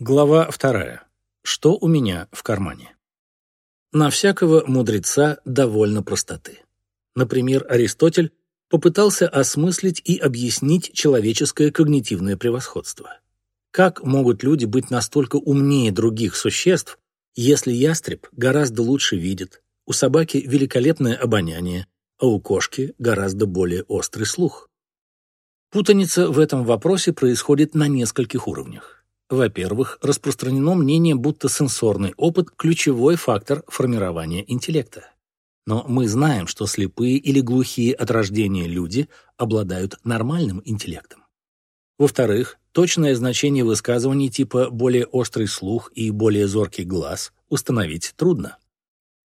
Глава вторая. Что у меня в кармане? На всякого мудреца довольно простоты. Например, Аристотель попытался осмыслить и объяснить человеческое когнитивное превосходство. Как могут люди быть настолько умнее других существ, если ястреб гораздо лучше видит, у собаки великолепное обоняние, а у кошки гораздо более острый слух? Путаница в этом вопросе происходит на нескольких уровнях. Во-первых, распространено мнение, будто сенсорный опыт – ключевой фактор формирования интеллекта. Но мы знаем, что слепые или глухие от рождения люди обладают нормальным интеллектом. Во-вторых, точное значение высказываний типа «более острый слух» и «более зоркий глаз» установить трудно.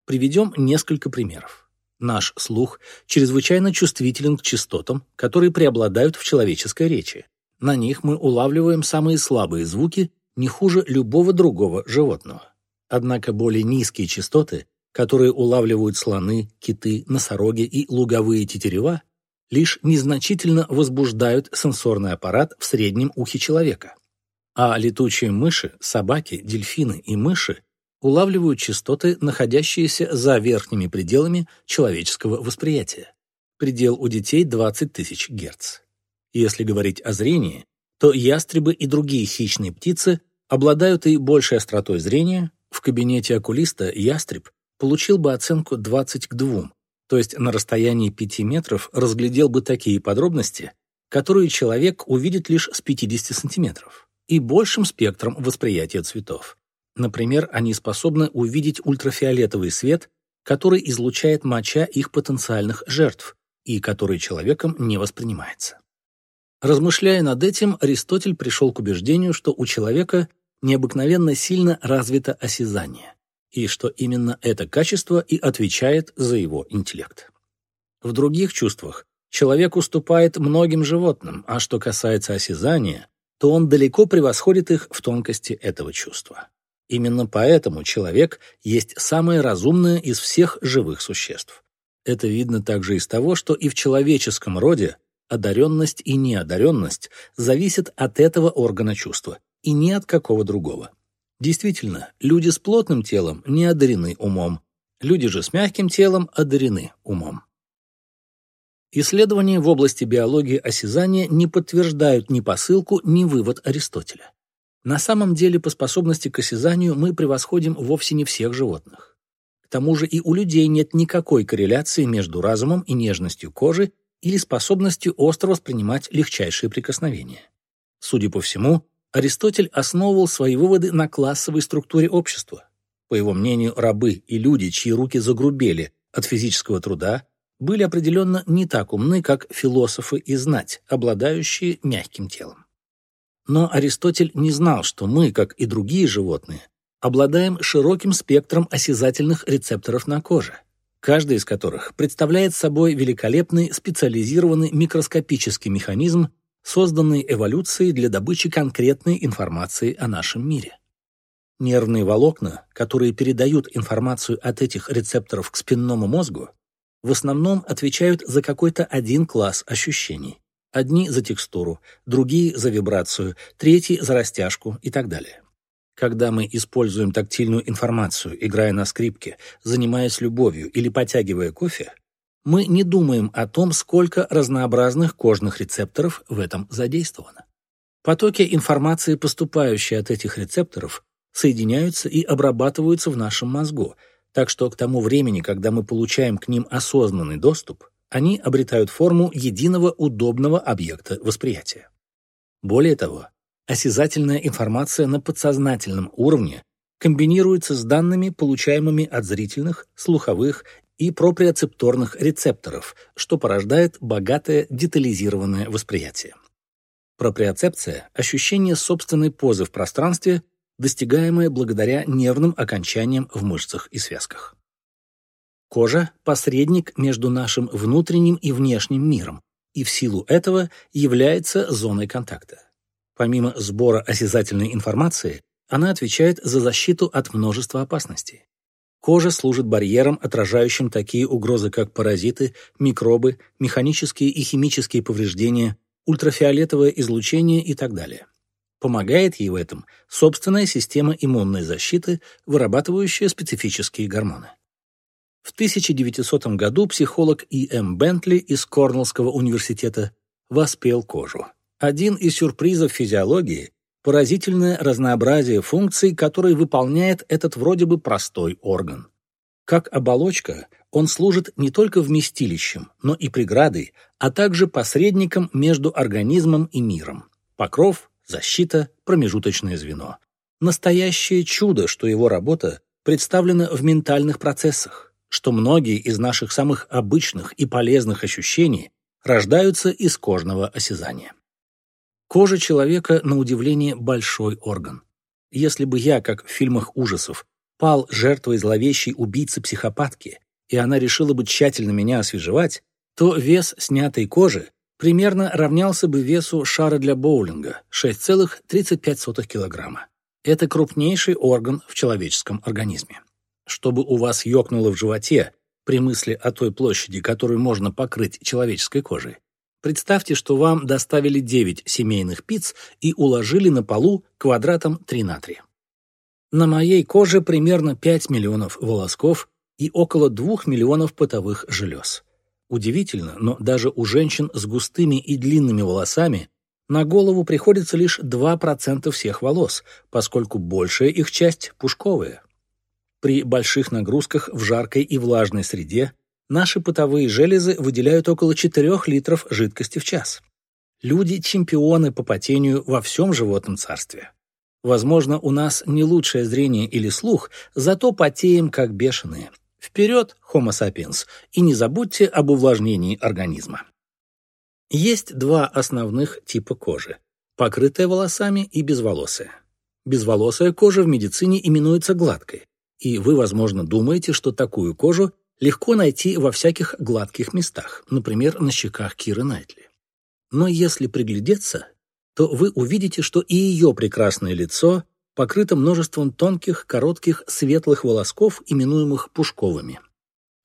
Приведем несколько примеров. Наш слух чрезвычайно чувствителен к частотам, которые преобладают в человеческой речи. На них мы улавливаем самые слабые звуки не хуже любого другого животного. Однако более низкие частоты, которые улавливают слоны, киты, носороги и луговые тетерева, лишь незначительно возбуждают сенсорный аппарат в среднем ухе человека. А летучие мыши, собаки, дельфины и мыши улавливают частоты, находящиеся за верхними пределами человеческого восприятия. Предел у детей 20 тысяч Гц. Если говорить о зрении, то ястребы и другие хищные птицы обладают и большей остротой зрения. В кабинете окулиста ястреб получил бы оценку 20 к 2, то есть на расстоянии 5 метров разглядел бы такие подробности, которые человек увидит лишь с 50 сантиметров, и большим спектром восприятия цветов. Например, они способны увидеть ультрафиолетовый свет, который излучает моча их потенциальных жертв и который человеком не воспринимается. Размышляя над этим, Аристотель пришел к убеждению, что у человека необыкновенно сильно развито осязание, и что именно это качество и отвечает за его интеллект. В других чувствах человек уступает многим животным, а что касается осязания, то он далеко превосходит их в тонкости этого чувства. Именно поэтому человек есть самое разумное из всех живых существ. Это видно также из того, что и в человеческом роде одаренность и неодаренность зависят от этого органа чувства и не от какого другого. Действительно, люди с плотным телом не одарены умом, люди же с мягким телом одарены умом. Исследования в области биологии осязания не подтверждают ни посылку, ни вывод Аристотеля. На самом деле по способности к осязанию мы превосходим вовсе не всех животных. К тому же и у людей нет никакой корреляции между разумом и нежностью кожи или способностью остро воспринимать легчайшие прикосновения. Судя по всему, Аристотель основывал свои выводы на классовой структуре общества. По его мнению, рабы и люди, чьи руки загрубели от физического труда, были определенно не так умны, как философы и знать, обладающие мягким телом. Но Аристотель не знал, что мы, как и другие животные, обладаем широким спектром осязательных рецепторов на коже – каждый из которых представляет собой великолепный специализированный микроскопический механизм, созданный эволюцией для добычи конкретной информации о нашем мире. Нервные волокна, которые передают информацию от этих рецепторов к спинному мозгу, в основном отвечают за какой-то один класс ощущений. Одни за текстуру, другие за вибрацию, третьи за растяжку и так далее. Когда мы используем тактильную информацию, играя на скрипке, занимаясь любовью или потягивая кофе, мы не думаем о том, сколько разнообразных кожных рецепторов в этом задействовано. Потоки информации, поступающие от этих рецепторов, соединяются и обрабатываются в нашем мозгу, так что к тому времени, когда мы получаем к ним осознанный доступ, они обретают форму единого удобного объекта восприятия. Более того, осязательная информация на подсознательном уровне комбинируется с данными, получаемыми от зрительных, слуховых и проприоцепторных рецепторов, что порождает богатое детализированное восприятие. Проприоцепция – ощущение собственной позы в пространстве, достигаемое благодаря нервным окончаниям в мышцах и связках. Кожа – посредник между нашим внутренним и внешним миром, и в силу этого является зоной контакта. Помимо сбора осязательной информации, она отвечает за защиту от множества опасностей. Кожа служит барьером, отражающим такие угрозы, как паразиты, микробы, механические и химические повреждения, ультрафиолетовое излучение и так далее. Помогает ей в этом собственная система иммунной защиты, вырабатывающая специфические гормоны. В 1900 году психолог И.М. Бентли из Корнеллского университета воспел кожу. Один из сюрпризов физиологии – поразительное разнообразие функций, которые выполняет этот вроде бы простой орган. Как оболочка, он служит не только вместилищем, но и преградой, а также посредником между организмом и миром. Покров, защита, промежуточное звено. Настоящее чудо, что его работа представлена в ментальных процессах, что многие из наших самых обычных и полезных ощущений рождаются из кожного осязания. Кожа человека, на удивление, большой орган. Если бы я, как в фильмах ужасов, пал жертвой зловещей убийцы-психопатки, и она решила бы тщательно меня освежевать, то вес снятой кожи примерно равнялся бы весу шара для боулинга – 6,35 килограмма. Это крупнейший орган в человеческом организме. Чтобы у вас ёкнуло в животе при мысли о той площади, которую можно покрыть человеческой кожей, представьте, что вам доставили 9 семейных пиц и уложили на полу квадратом 3 на 3. На моей коже примерно 5 миллионов волосков и около 2 миллионов потовых желез. Удивительно, но даже у женщин с густыми и длинными волосами на голову приходится лишь 2% всех волос, поскольку большая их часть пушковая. При больших нагрузках в жаркой и влажной среде наши потовые железы выделяют около 4 литров жидкости в час. Люди – чемпионы по потению во всем животном царстве. Возможно, у нас не лучшее зрение или слух, зато потеем как бешеные. Вперед, Homo sapiens, и не забудьте об увлажнении организма. Есть два основных типа кожи – покрытая волосами и безволосая. Безволосая кожа в медицине именуется гладкой, и вы, возможно, думаете, что такую кожу легко найти во всяких гладких местах, например, на щеках Киры Найтли. Но если приглядеться, то вы увидите, что и ее прекрасное лицо покрыто множеством тонких, коротких, светлых волосков, именуемых пушковыми.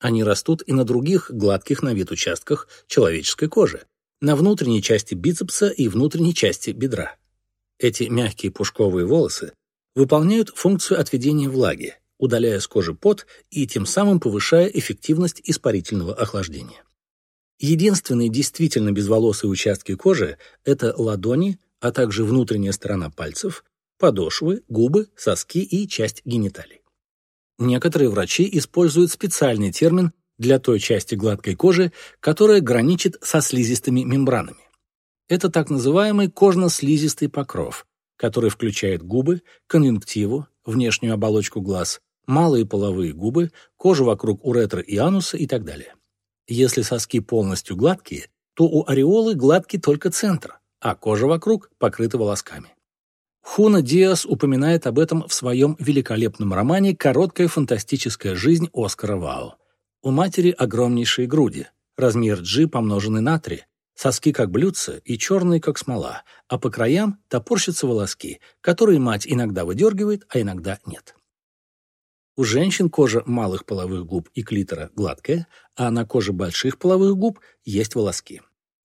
Они растут и на других гладких на вид участках человеческой кожи, на внутренней части бицепса и внутренней части бедра. Эти мягкие пушковые волосы выполняют функцию отведения влаги, удаляя с кожи пот и тем самым повышая эффективность испарительного охлаждения. Единственные действительно безволосые участки кожи – это ладони, а также внутренняя сторона пальцев, подошвы, губы, соски и часть гениталий. Некоторые врачи используют специальный термин для той части гладкой кожи, которая граничит со слизистыми мембранами. Это так называемый кожно-слизистый покров, который включает губы, конъюнктиву, внешнюю оболочку глаз, малые половые губы, кожу вокруг уретры и ануса и так далее. Если соски полностью гладкие, то у ореолы гладкий только центр, а кожа вокруг покрыта волосками. Хуна Диас упоминает об этом в своем великолепном романе «Короткая фантастическая жизнь Оскара Вау». У матери огромнейшие груди, размер G помноженный на 3, соски как блюдца и черные как смола, а по краям топорщатся волоски, которые мать иногда выдергивает, а иногда нет. У женщин кожа малых половых губ и клитора гладкая, а на коже больших половых губ есть волоски.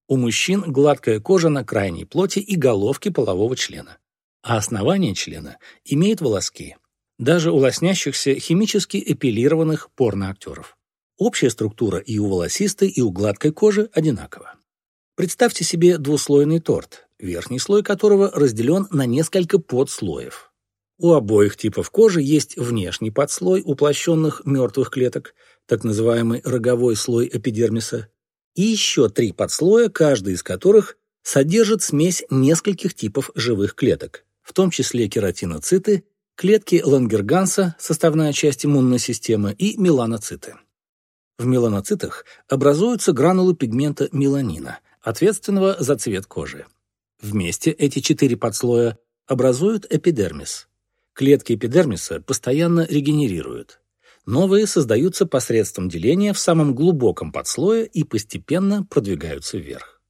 У мужчин гладкая кожа на крайней плоти и головке полового члена, а основание члена имеет волоски, даже у лоснящихся химически эпилированных порноактеров. Общая структура и у волосистой, и у гладкой кожи одинакова. Представьте себе двуслойный торт, верхний слой которого разделен на несколько подслоев. У обоих типов кожи есть внешний подслой уплощенных мертвых клеток, так называемый роговой слой эпидермиса, и еще три подслоя, каждый из которых содержит смесь нескольких типов живых клеток, в том числе кератиноциты, клетки Лангерганса, составная часть иммунной системы, и меланоциты. В меланоцитах образуются гранулы пигмента меланина, ответственного за цвет кожи. Вместе эти четыре подслоя образуют эпидермис, Клетки эпидермиса постоянно регенерируют. Новые создаются посредством деления в самом глубоком подслое и постепенно продвигаются вверх.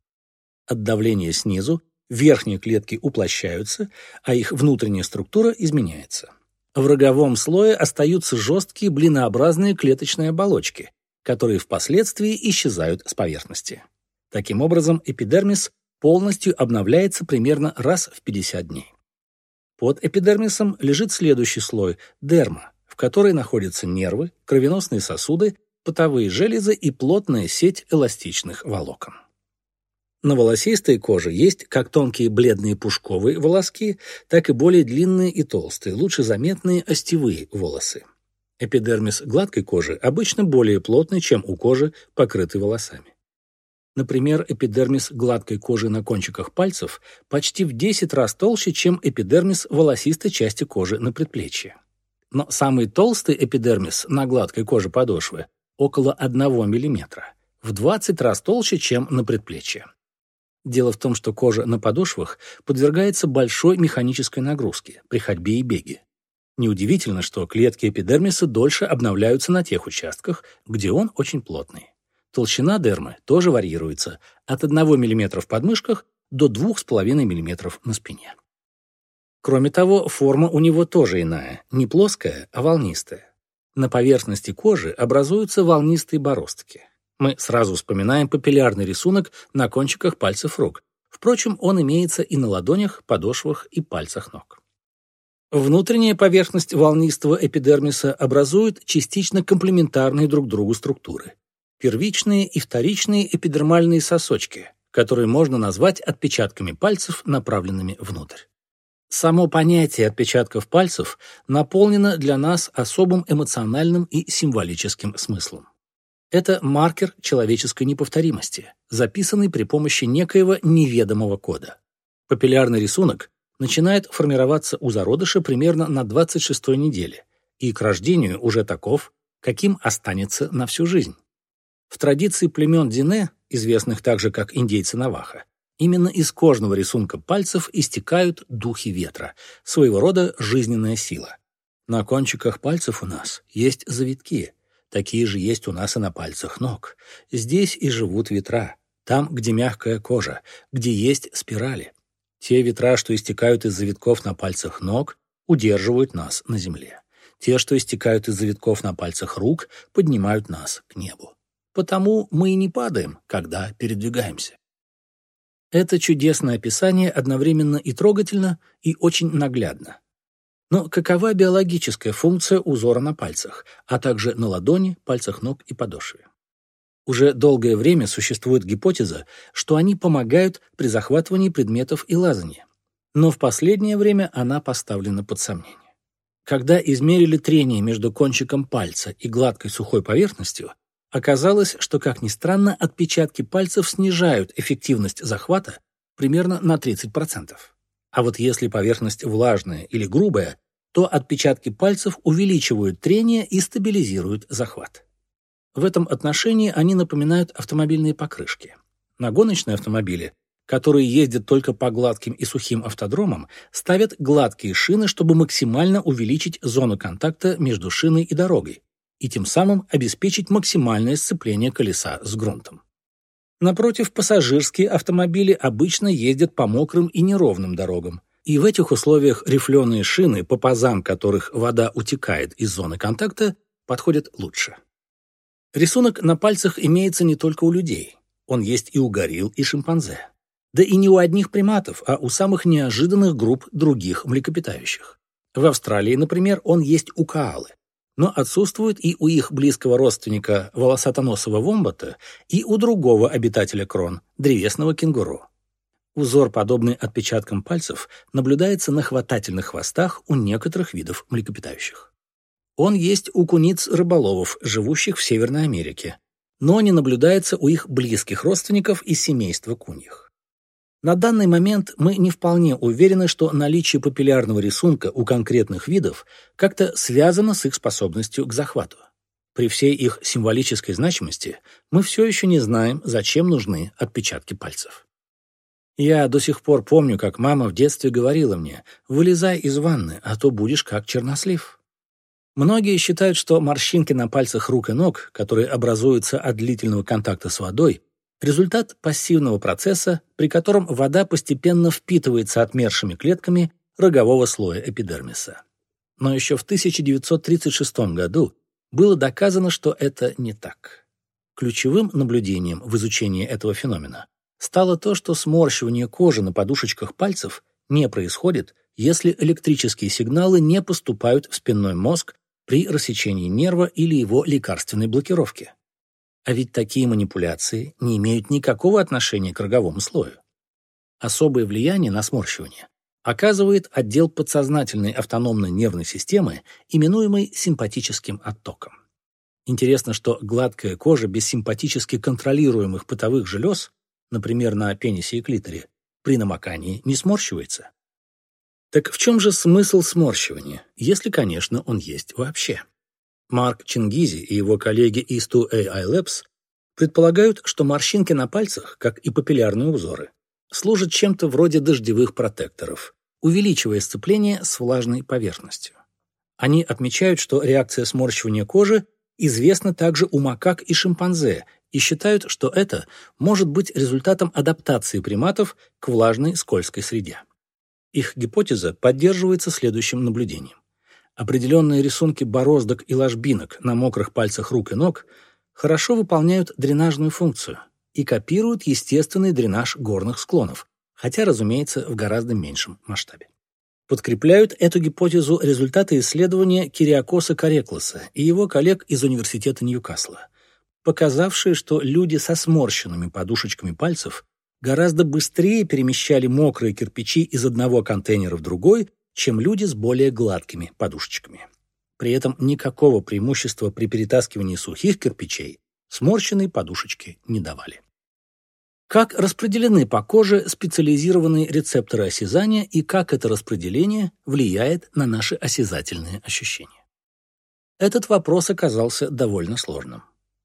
От давления снизу верхние клетки уплощаются, а их внутренняя структура изменяется. В роговом слое остаются жесткие блинообразные клеточные оболочки, которые впоследствии исчезают с поверхности. Таким образом, эпидермис полностью обновляется примерно раз в 50 дней. Под эпидермисом лежит следующий слой – дерма, в которой находятся нервы, кровеносные сосуды, потовые железы и плотная сеть эластичных волокон. На волосистой коже есть как тонкие бледные пушковые волоски, так и более длинные и толстые, лучше заметные остевые волосы. Эпидермис гладкой кожи обычно более плотный, чем у кожи, покрытой волосами. Например, эпидермис гладкой кожи на кончиках пальцев почти в 10 раз толще, чем эпидермис волосистой части кожи на предплечье. Но самый толстый эпидермис на гладкой коже подошвы около 1 мм, в 20 раз толще, чем на предплечье. Дело в том, что кожа на подошвах подвергается большой механической нагрузке при ходьбе и беге. Неудивительно, что клетки эпидермиса дольше обновляются на тех участках, где он очень плотный. Толщина дермы тоже варьируется от 1 мм в подмышках до 2,5 мм на спине. Кроме того, форма у него тоже иная, не плоская, а волнистая. На поверхности кожи образуются волнистые бороздки. Мы сразу вспоминаем папиллярный рисунок на кончиках пальцев рук. Впрочем, он имеется и на ладонях, подошвах и пальцах ног. Внутренняя поверхность волнистого эпидермиса образует частично комплементарные друг другу структуры первичные и вторичные эпидермальные сосочки, которые можно назвать отпечатками пальцев, направленными внутрь. Само понятие отпечатков пальцев наполнено для нас особым эмоциональным и символическим смыслом. Это маркер человеческой неповторимости, записанный при помощи некоего неведомого кода. Папиллярный рисунок начинает формироваться у зародыша примерно на 26-й неделе и к рождению уже таков, каким останется на всю жизнь. В традиции племен Дине, известных также как индейцы Наваха, именно из кожного рисунка пальцев истекают духи ветра, своего рода жизненная сила. На кончиках пальцев у нас есть завитки, такие же есть у нас и на пальцах ног. Здесь и живут ветра, там, где мягкая кожа, где есть спирали. Те ветра, что истекают из завитков на пальцах ног, удерживают нас на земле. Те, что истекают из завитков на пальцах рук, поднимают нас к небу. Потому мы и не падаем, когда передвигаемся. Это чудесное описание одновременно и трогательно, и очень наглядно. Но какова биологическая функция узора на пальцах, а также на ладони, пальцах ног и подошве? Уже долгое время существует гипотеза, что они помогают при захватывании предметов и лазании. Но в последнее время она поставлена под сомнение. Когда измерили трение между кончиком пальца и гладкой сухой поверхностью, Оказалось, что, как ни странно, отпечатки пальцев снижают эффективность захвата примерно на 30%. А вот если поверхность влажная или грубая, то отпечатки пальцев увеличивают трение и стабилизируют захват. В этом отношении они напоминают автомобильные покрышки. На гоночные автомобили, которые ездят только по гладким и сухим автодромам, ставят гладкие шины, чтобы максимально увеличить зону контакта между шиной и дорогой, и тем самым обеспечить максимальное сцепление колеса с грунтом. Напротив, пассажирские автомобили обычно ездят по мокрым и неровным дорогам, и в этих условиях рифленые шины, по пазам которых вода утекает из зоны контакта, подходят лучше. Рисунок на пальцах имеется не только у людей. Он есть и у горилл, и шимпанзе. Да и не у одних приматов, а у самых неожиданных групп других млекопитающих. В Австралии, например, он есть у коалы но отсутствует и у их близкого родственника волосатоносого вомбата, и у другого обитателя крон – древесного кенгуру. Узор, подобный отпечаткам пальцев, наблюдается на хватательных хвостах у некоторых видов млекопитающих. Он есть у куниц-рыболовов, живущих в Северной Америке, но не наблюдается у их близких родственников из семейства куньих. На данный момент мы не вполне уверены, что наличие папиллярного рисунка у конкретных видов как-то связано с их способностью к захвату. При всей их символической значимости мы все еще не знаем, зачем нужны отпечатки пальцев. Я до сих пор помню, как мама в детстве говорила мне «вылезай из ванны, а то будешь как чернослив». Многие считают, что морщинки на пальцах рук и ног, которые образуются от длительного контакта с водой, Результат пассивного процесса, при котором вода постепенно впитывается отмершими клетками рогового слоя эпидермиса. Но еще в 1936 году было доказано, что это не так. Ключевым наблюдением в изучении этого феномена стало то, что сморщивание кожи на подушечках пальцев не происходит если электрические сигналы не поступают в спинной мозг при рассечении нерва или его лекарственной блокировке. А ведь такие манипуляции не имеют никакого отношения к роговому слою. Особое влияние на сморщивание оказывает отдел подсознательной автономной нервной системы, именуемый симпатическим оттоком. Интересно, что гладкая кожа без симпатически контролируемых потовых желез, например, на пенисе и клиторе, при намокании не сморщивается. Так в чем же смысл сморщивания, если, конечно, он есть вообще? Марк Чингизи и его коллеги из 2AI Labs предполагают, что морщинки на пальцах, как и папиллярные узоры, служат чем-то вроде дождевых протекторов, увеличивая сцепление с влажной поверхностью. Они отмечают, что реакция сморщивания кожи известна также у макак и шимпанзе и считают, что это может быть результатом адаптации приматов к влажной скользкой среде. Их гипотеза поддерживается следующим наблюдением. Определенные рисунки бороздок и ложбинок на мокрых пальцах рук и ног хорошо выполняют дренажную функцию и копируют естественный дренаж горных склонов, хотя, разумеется, в гораздо меньшем масштабе. Подкрепляют эту гипотезу результаты исследования Кириакоса Карекласа и его коллег из Университета Ньюкасла, показавшие, что люди со сморщенными подушечками пальцев гораздо быстрее перемещали мокрые кирпичи из одного контейнера в другой, чем люди с более гладкими подушечками. При этом никакого преимущества при перетаскивании сухих кирпичей сморщенные подушечки не давали. Как распределены по коже специализированные рецепторы осязания и как это распределение влияет на наши осязательные ощущения? Этот вопрос оказался довольно сложным.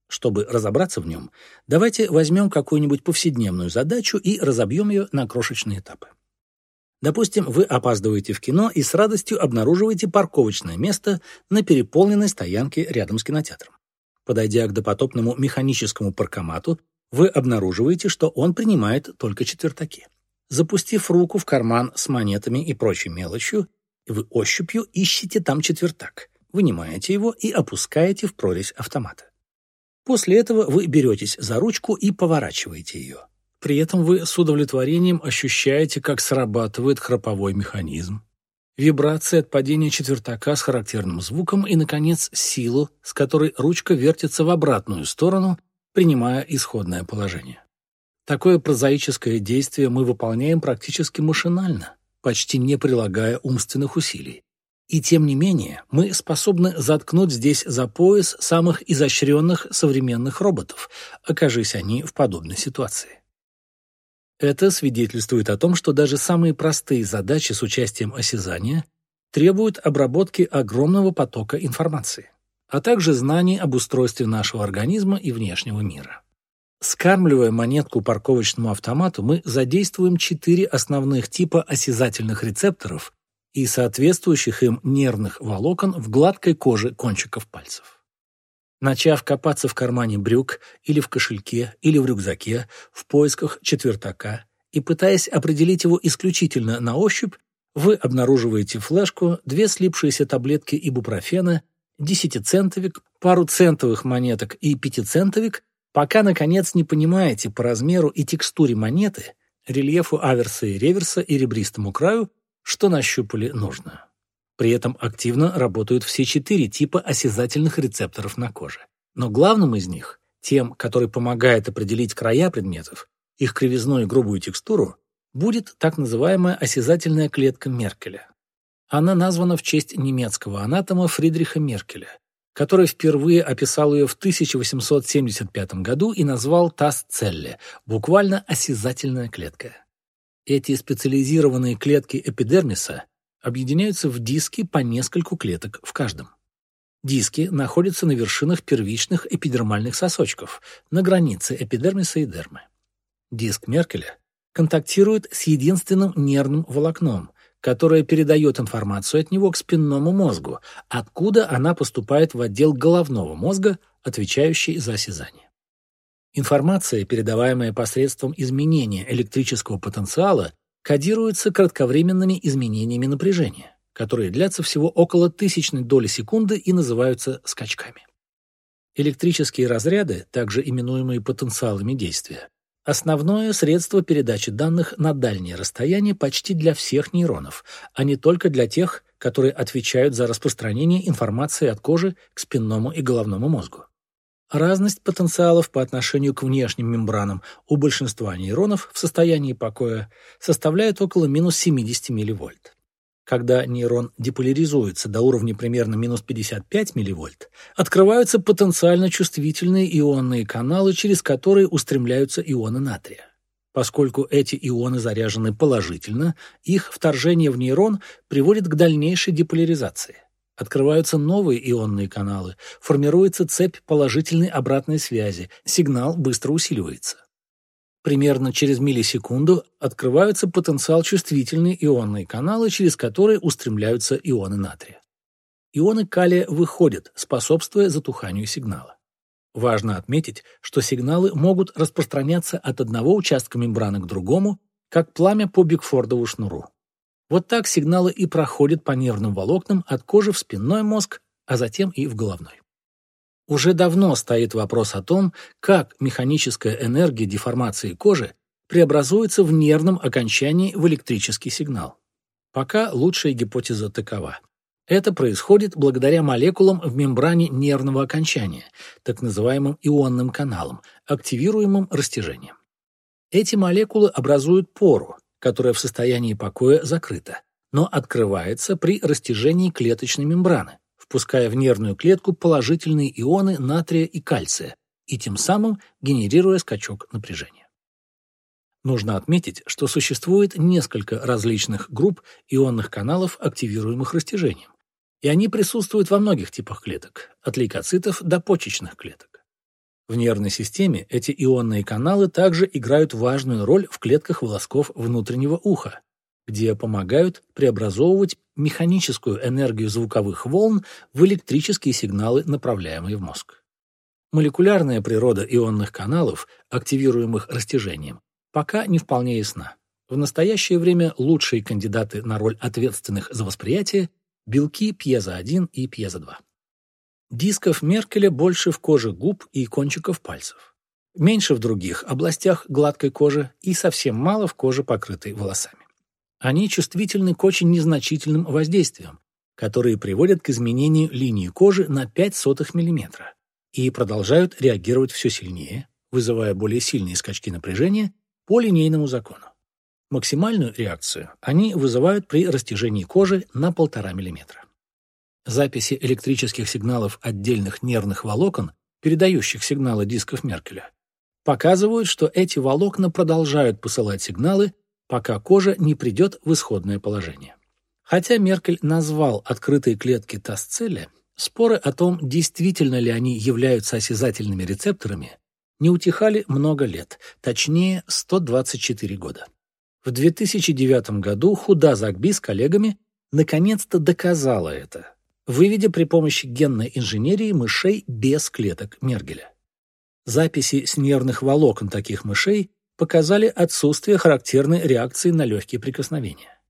Чтобы разобраться в нем, давайте возьмем какую-нибудь повседневную задачу и разобьем ее на крошечные этапы. Допустим, вы опаздываете в кино и с радостью обнаруживаете парковочное место на переполненной стоянке рядом с кинотеатром. Подойдя к допотопному механическому паркомату, вы обнаруживаете, что он принимает только четвертаки. Запустив руку в карман с монетами и прочей мелочью, вы ощупью ищете там четвертак, вынимаете его и опускаете в прорезь автомата. После этого вы беретесь за ручку и поворачиваете ее. При этом вы с удовлетворением ощущаете, как срабатывает храповой механизм, вибрации от падения четвертака с характерным звуком и, наконец, силу, с которой ручка вертится в обратную сторону, принимая исходное положение. Такое прозаическое действие мы выполняем практически машинально, почти не прилагая умственных усилий. И тем не менее, мы способны заткнуть здесь за пояс самых изощренных современных роботов, окажись они в подобной ситуации. Это свидетельствует о том, что даже самые простые задачи с участием осязания требуют обработки огромного потока информации, а также знаний об устройстве нашего организма и внешнего мира. Скармливая монетку парковочному автомату, мы задействуем четыре основных типа осязательных рецепторов, и соответствующих им нервных волокон в гладкой коже кончиков пальцев. Начав копаться в кармане брюк или в кошельке или в рюкзаке в поисках четвертака и пытаясь определить его исключительно на ощупь, вы обнаруживаете флешку, две слипшиеся таблетки ибупрофена, десятицентовик, пару центовых монеток и пятицентовик, пока, наконец, не понимаете по размеру и текстуре монеты, рельефу аверса и реверса и ребристому краю, что нащупали нужно. При этом активно работают все четыре типа осязательных рецепторов на коже. Но главным из них, тем, который помогает определить края предметов, их кривизну и грубую текстуру, будет так называемая осязательная клетка Меркеля. Она названа в честь немецкого анатома Фридриха Меркеля, который впервые описал ее в 1875 году и назвал Тасцелле, буквально осязательная клетка. Эти специализированные клетки эпидермиса объединяются в диски по нескольку клеток в каждом. Диски находятся на вершинах первичных эпидермальных сосочков, на границе эпидермиса и дермы. Диск Меркеля контактирует с единственным нервным волокном, которое передает информацию от него к спинному мозгу, откуда она поступает в отдел головного мозга, отвечающий за осязание. Информация, передаваемая посредством изменения электрического потенциала, кодируется кратковременными изменениями напряжения, которые длятся всего около тысячной доли секунды и называются скачками. Электрические разряды, также именуемые потенциалами действия, Основное средство передачи данных на дальние расстояния почти для всех нейронов, а не только для тех, которые отвечают за распространение информации от кожи к спинному и головному мозгу. Разность потенциалов по отношению к внешним мембранам у большинства нейронов в состоянии покоя составляет около минус 70 милливольт. Когда нейрон деполяризуется до уровня примерно минус 55 милливольт, открываются потенциально чувствительные ионные каналы, через которые устремляются ионы натрия. Поскольку эти ионы заряжены положительно, их вторжение в нейрон приводит к дальнейшей деполяризации. Открываются новые ионные каналы, формируется цепь положительной обратной связи, сигнал быстро усиливается. Примерно через миллисекунду открываются потенциал чувствительные ионные каналы, через которые устремляются ионы натрия. Ионы калия выходят, способствуя затуханию сигнала. Важно отметить, что сигналы могут распространяться от одного участка мембраны к другому, как пламя по Бигфордову шнуру. Вот так сигналы и проходят по нервным волокнам от кожи в спинной мозг, а затем и в головной. Уже давно стоит вопрос о том, как механическая энергия деформации кожи преобразуется в нервном окончании в электрический сигнал. Пока лучшая гипотеза такова. Это происходит благодаря молекулам в мембране нервного окончания, так называемым ионным каналам, активируемым растяжением. Эти молекулы образуют пору, которая в состоянии покоя закрыта, но открывается при растяжении клеточной мембраны, впуская в нервную клетку положительные ионы натрия и кальция и тем самым генерируя скачок напряжения. Нужно отметить, что существует несколько различных групп ионных каналов, активируемых растяжением, и они присутствуют во многих типах клеток, от лейкоцитов до почечных клеток. В нервной системе эти ионные каналы также играют важную роль в клетках волосков внутреннего уха, где помогают преобразовывать механическую энергию звуковых волн в электрические сигналы, направляемые в мозг. Молекулярная природа ионных каналов, активируемых растяжением, пока не вполне ясна. В настоящее время лучшие кандидаты на роль ответственных за восприятие – белки пьезо-1 и пьезо-2. Дисков Меркеля больше в коже губ и кончиков пальцев. Меньше в других областях гладкой кожи и совсем мало в коже, покрытой волосами. Они чувствительны к очень незначительным воздействиям, которые приводят к изменению линии кожи на 0,05 мм и продолжают реагировать все сильнее, вызывая более сильные скачки напряжения по линейному закону. Максимальную реакцию они вызывают при растяжении кожи на 1,5 мм. Записи электрических сигналов отдельных нервных волокон, передающих сигналы дисков Меркеля, показывают, что эти волокна продолжают посылать сигналы пока кожа не придет в исходное положение. Хотя Меркель назвал открытые клетки Тасцеля, споры о том, действительно ли они являются осязательными рецепторами, не утихали много лет, точнее 124 года. В 2009 году Худа Загби с коллегами наконец-то доказала это, выведя при помощи генной инженерии мышей без клеток Мергеля. Записи с нервных волокон таких мышей показали отсутствие характерной реакции на легкие прикосновения.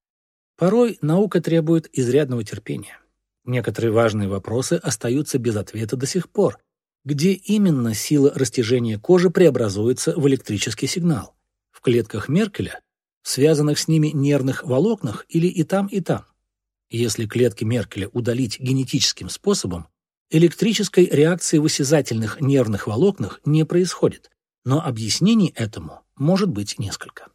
Порой наука требует изрядного терпения. Некоторые важные вопросы остаются без ответа до сих пор. Где именно сила растяжения кожи преобразуется в электрический сигнал? В клетках Меркеля, связанных с ними нервных волокнах или и там, и там? Если клетки Меркеля удалить генетическим способом, электрической реакции в осязательных нервных волокнах не происходит, но объяснений этому может быть несколько.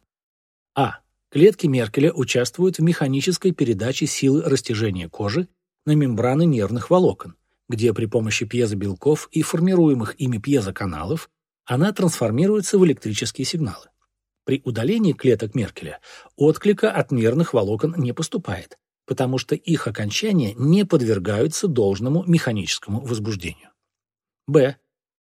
А. Клетки Меркеля участвуют в механической передаче силы растяжения кожи на мембраны нервных волокон, где при помощи пьезобелков и формируемых ими пьезоканалов она трансформируется в электрические сигналы. При удалении клеток Меркеля отклика от нервных волокон не поступает, потому что их окончания не подвергаются должному механическому возбуждению. Б.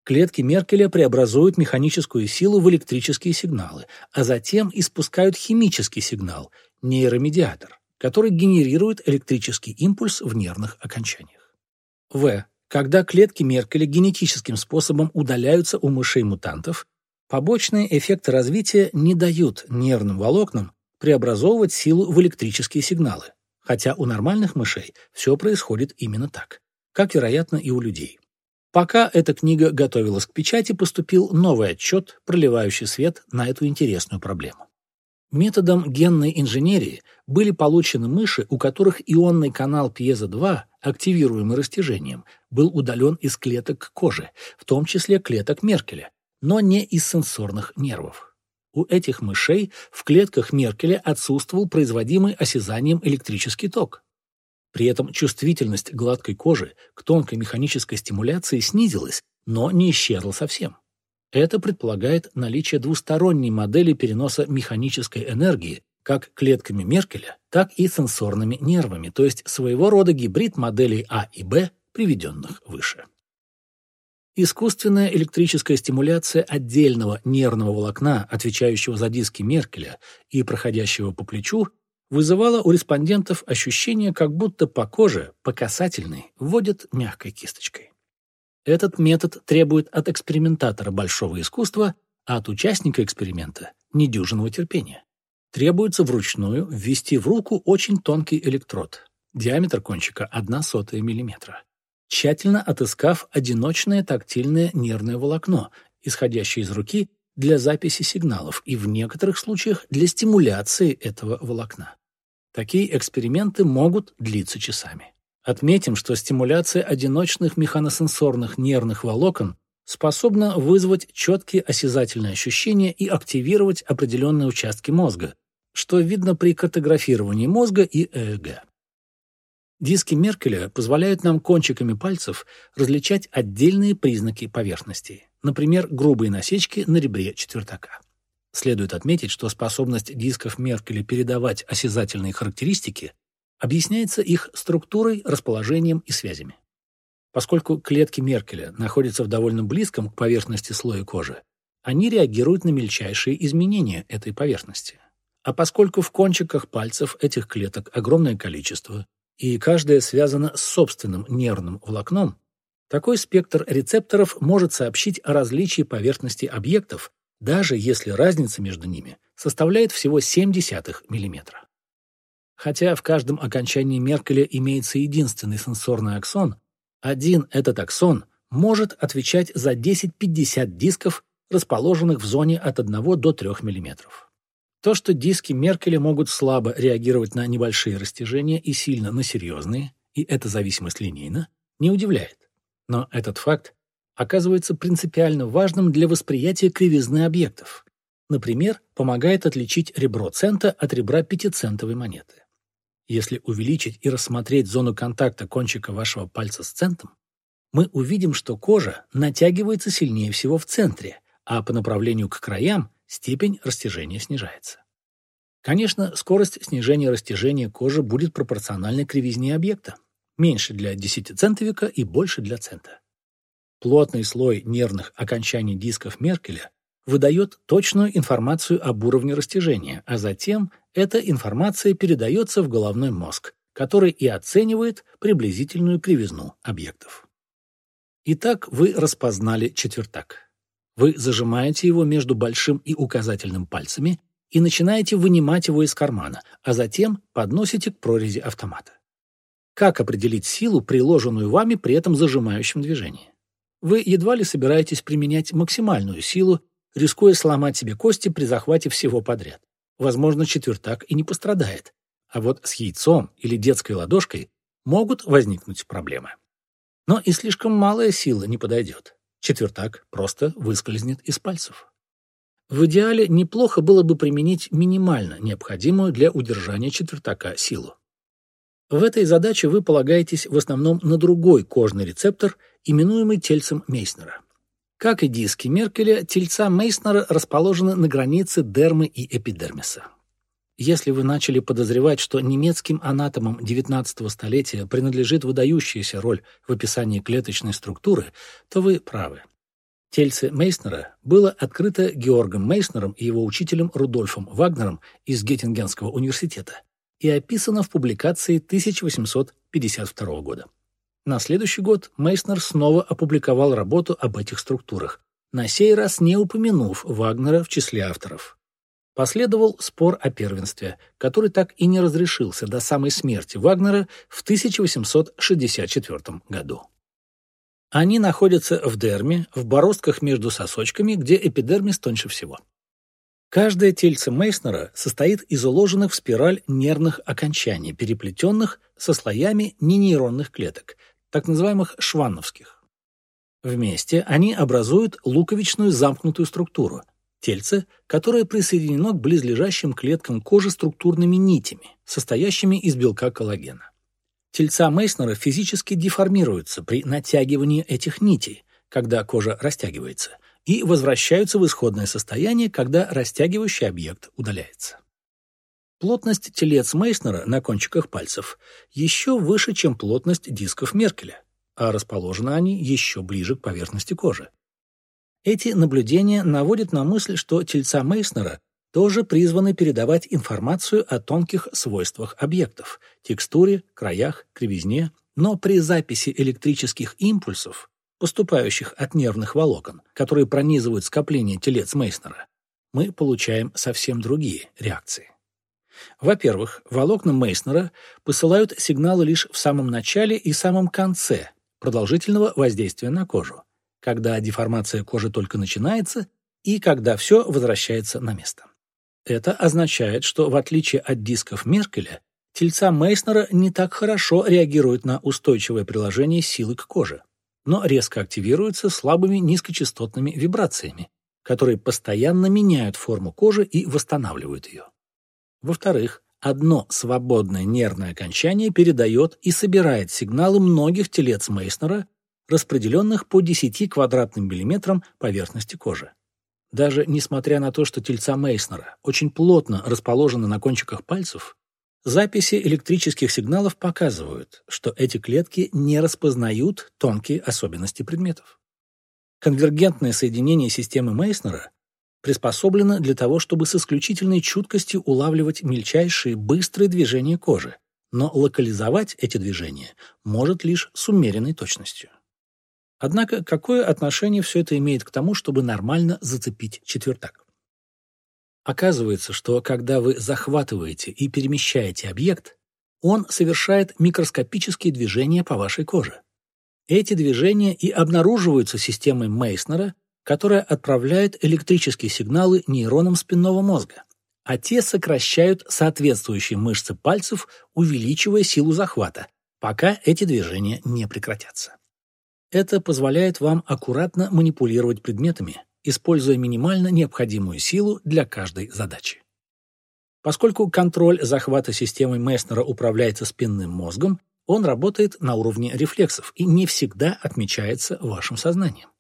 Клетки Меркеля преобразуют механическую силу в электрические сигналы, а затем испускают химический сигнал – нейромедиатор, который генерирует электрический импульс в нервных окончаниях. В. Когда клетки Меркеля генетическим способом удаляются у мышей-мутантов, побочные эффекты развития не дают нервным волокнам преобразовывать силу в электрические сигналы, хотя у нормальных мышей все происходит именно так, как, вероятно, и у людей. Пока эта книга готовилась к печати, поступил новый отчет, проливающий свет на эту интересную проблему. Методом генной инженерии были получены мыши, у которых ионный канал пьезо-2, активируемый растяжением, был удален из клеток кожи, в том числе клеток Меркеля, но не из сенсорных нервов. У этих мышей в клетках Меркеля отсутствовал производимый осязанием электрический ток. При этом чувствительность гладкой кожи к тонкой механической стимуляции снизилась, но не исчезла совсем. Это предполагает наличие двусторонней модели переноса механической энергии как клетками Меркеля, так и сенсорными нервами, то есть своего рода гибрид моделей А и Б, приведенных выше. Искусственная электрическая стимуляция отдельного нервного волокна, отвечающего за диски Меркеля и проходящего по плечу, вызывала у респондентов ощущение, как будто по коже, по касательной, вводят мягкой кисточкой. Этот метод требует от экспериментатора большого искусства, а от участника эксперимента – недюжинного терпения. Требуется вручную ввести в руку очень тонкий электрод, диаметр кончика – 1 сотая миллиметра, тщательно отыскав одиночное тактильное нервное волокно, исходящее из руки для записи сигналов и в некоторых случаях для стимуляции этого волокна. Такие эксперименты могут длиться часами. Отметим, что стимуляция одиночных механосенсорных нервных волокон способна вызвать четкие осязательные ощущения и активировать определенные участки мозга, что видно при картографировании мозга и ЭЭГ. Диски Меркеля позволяют нам кончиками пальцев различать отдельные признаки поверхности, например, грубые насечки на ребре четвертака. Следует отметить, что способность дисков Меркеля передавать осязательные характеристики объясняется их структурой, расположением и связями. Поскольку клетки Меркеля находятся в довольно близком к поверхности слоя кожи, они реагируют на мельчайшие изменения этой поверхности. А поскольку в кончиках пальцев этих клеток огромное количество, и каждая связана с собственным нервным волокном, такой спектр рецепторов может сообщить о различии поверхности объектов даже если разница между ними составляет всего 0,7 мм. Хотя в каждом окончании Меркеля имеется единственный сенсорный аксон, один этот аксон может отвечать за 10-50 дисков, расположенных в зоне от 1 до 3 мм. То, что диски Меркеля могут слабо реагировать на небольшие растяжения и сильно на серьезные, и эта зависимость линейна, не удивляет. Но этот факт оказывается принципиально важным для восприятия кривизны объектов. Например, помогает отличить ребро цента от ребра пятицентовой монеты. Если увеличить и рассмотреть зону контакта кончика вашего пальца с центом, мы увидим, что кожа натягивается сильнее всего в центре, а по направлению к краям степень растяжения снижается. Конечно, скорость снижения растяжения кожи будет пропорциональна кривизне объекта. Меньше для десятицентовика и больше для цента. Плотный слой нервных окончаний дисков Меркеля выдает точную информацию об уровне растяжения, а затем эта информация передается в головной мозг, который и оценивает приблизительную кривизну объектов. Итак, вы распознали четвертак. Вы зажимаете его между большим и указательным пальцами и начинаете вынимать его из кармана, а затем подносите к прорези автомата. Как определить силу, приложенную вами при этом зажимающем движении? вы едва ли собираетесь применять максимальную силу, рискуя сломать себе кости при захвате всего подряд. Возможно, четвертак и не пострадает. А вот с яйцом или детской ладошкой могут возникнуть проблемы. Но и слишком малая сила не подойдет. Четвертак просто выскользнет из пальцев. В идеале неплохо было бы применить минимально необходимую для удержания четвертака силу. В этой задаче вы полагаетесь в основном на другой кожный рецептор, именуемый тельцем Мейснера. Как и диски Меркеля, тельца Мейснера расположены на границе дермы и эпидермиса. Если вы начали подозревать, что немецким анатомам XIX столетия принадлежит выдающаяся роль в описании клеточной структуры, то вы правы. Тельце Мейснера было открыто Георгом Мейснером и его учителем Рудольфом Вагнером из Геттингенского университета и описано в публикации 1852 года. На следующий год Мейснер снова опубликовал работу об этих структурах, на сей раз не упомянув Вагнера в числе авторов. Последовал спор о первенстве, который так и не разрешился до самой смерти Вагнера в 1864 году. Они находятся в дерме, в бороздках между сосочками, где эпидермис тоньше всего. Каждое тельце Мейснера состоит из уложенных в спираль нервных окончаний, переплетенных со слоями ненейронных клеток, так называемых шванновских. Вместе они образуют луковичную замкнутую структуру, тельце, которое присоединено к близлежащим клеткам кожи структурными нитями, состоящими из белка коллагена. Тельца Мейснера физически деформируются при натягивании этих нитей, когда кожа растягивается – и возвращаются в исходное состояние, когда растягивающий объект удаляется. Плотность телец Мейснера на кончиках пальцев еще выше, чем плотность дисков Меркеля, а расположены они еще ближе к поверхности кожи. Эти наблюдения наводят на мысль, что тельца Мейснера тоже призваны передавать информацию о тонких свойствах объектов – текстуре, краях, кривизне, но при записи электрических импульсов поступающих от нервных волокон, которые пронизывают скопление телец Мейснера, мы получаем совсем другие реакции. Во-первых, волокна Мейснера посылают сигналы лишь в самом начале и самом конце продолжительного воздействия на кожу, когда деформация кожи только начинается и когда все возвращается на место. Это означает, что в отличие от дисков Меркеля, тельца Мейснера не так хорошо реагируют на устойчивое приложение силы к коже но резко активируются слабыми низкочастотными вибрациями, которые постоянно меняют форму кожи и восстанавливают ее. Во-вторых, одно свободное нервное окончание передает и собирает сигналы многих телец Мейснера, распределенных по 10 квадратным миллиметрам поверхности кожи. Даже несмотря на то, что тельца Мейснера очень плотно расположены на кончиках пальцев, Записи электрических сигналов показывают, что эти клетки не распознают тонкие особенности предметов. Конвергентное соединение системы Мейснера приспособлено для того, чтобы с исключительной чуткостью улавливать мельчайшие быстрые движения кожи, но локализовать эти движения может лишь с умеренной точностью. Однако какое отношение все это имеет к тому, чтобы нормально зацепить четвертак? Оказывается, что когда вы захватываете и перемещаете объект, он совершает микроскопические движения по вашей коже. Эти движения и обнаруживаются системой Мейснера, которая отправляет электрические сигналы нейронам спинного мозга, а те сокращают соответствующие мышцы пальцев, увеличивая силу захвата, пока эти движения не прекратятся. Это позволяет вам аккуратно манипулировать предметами, используя минимально необходимую силу для каждой задачи. Поскольку контроль захвата системой Месснера управляется спинным мозгом, он работает на уровне рефлексов и не всегда отмечается вашим сознанием.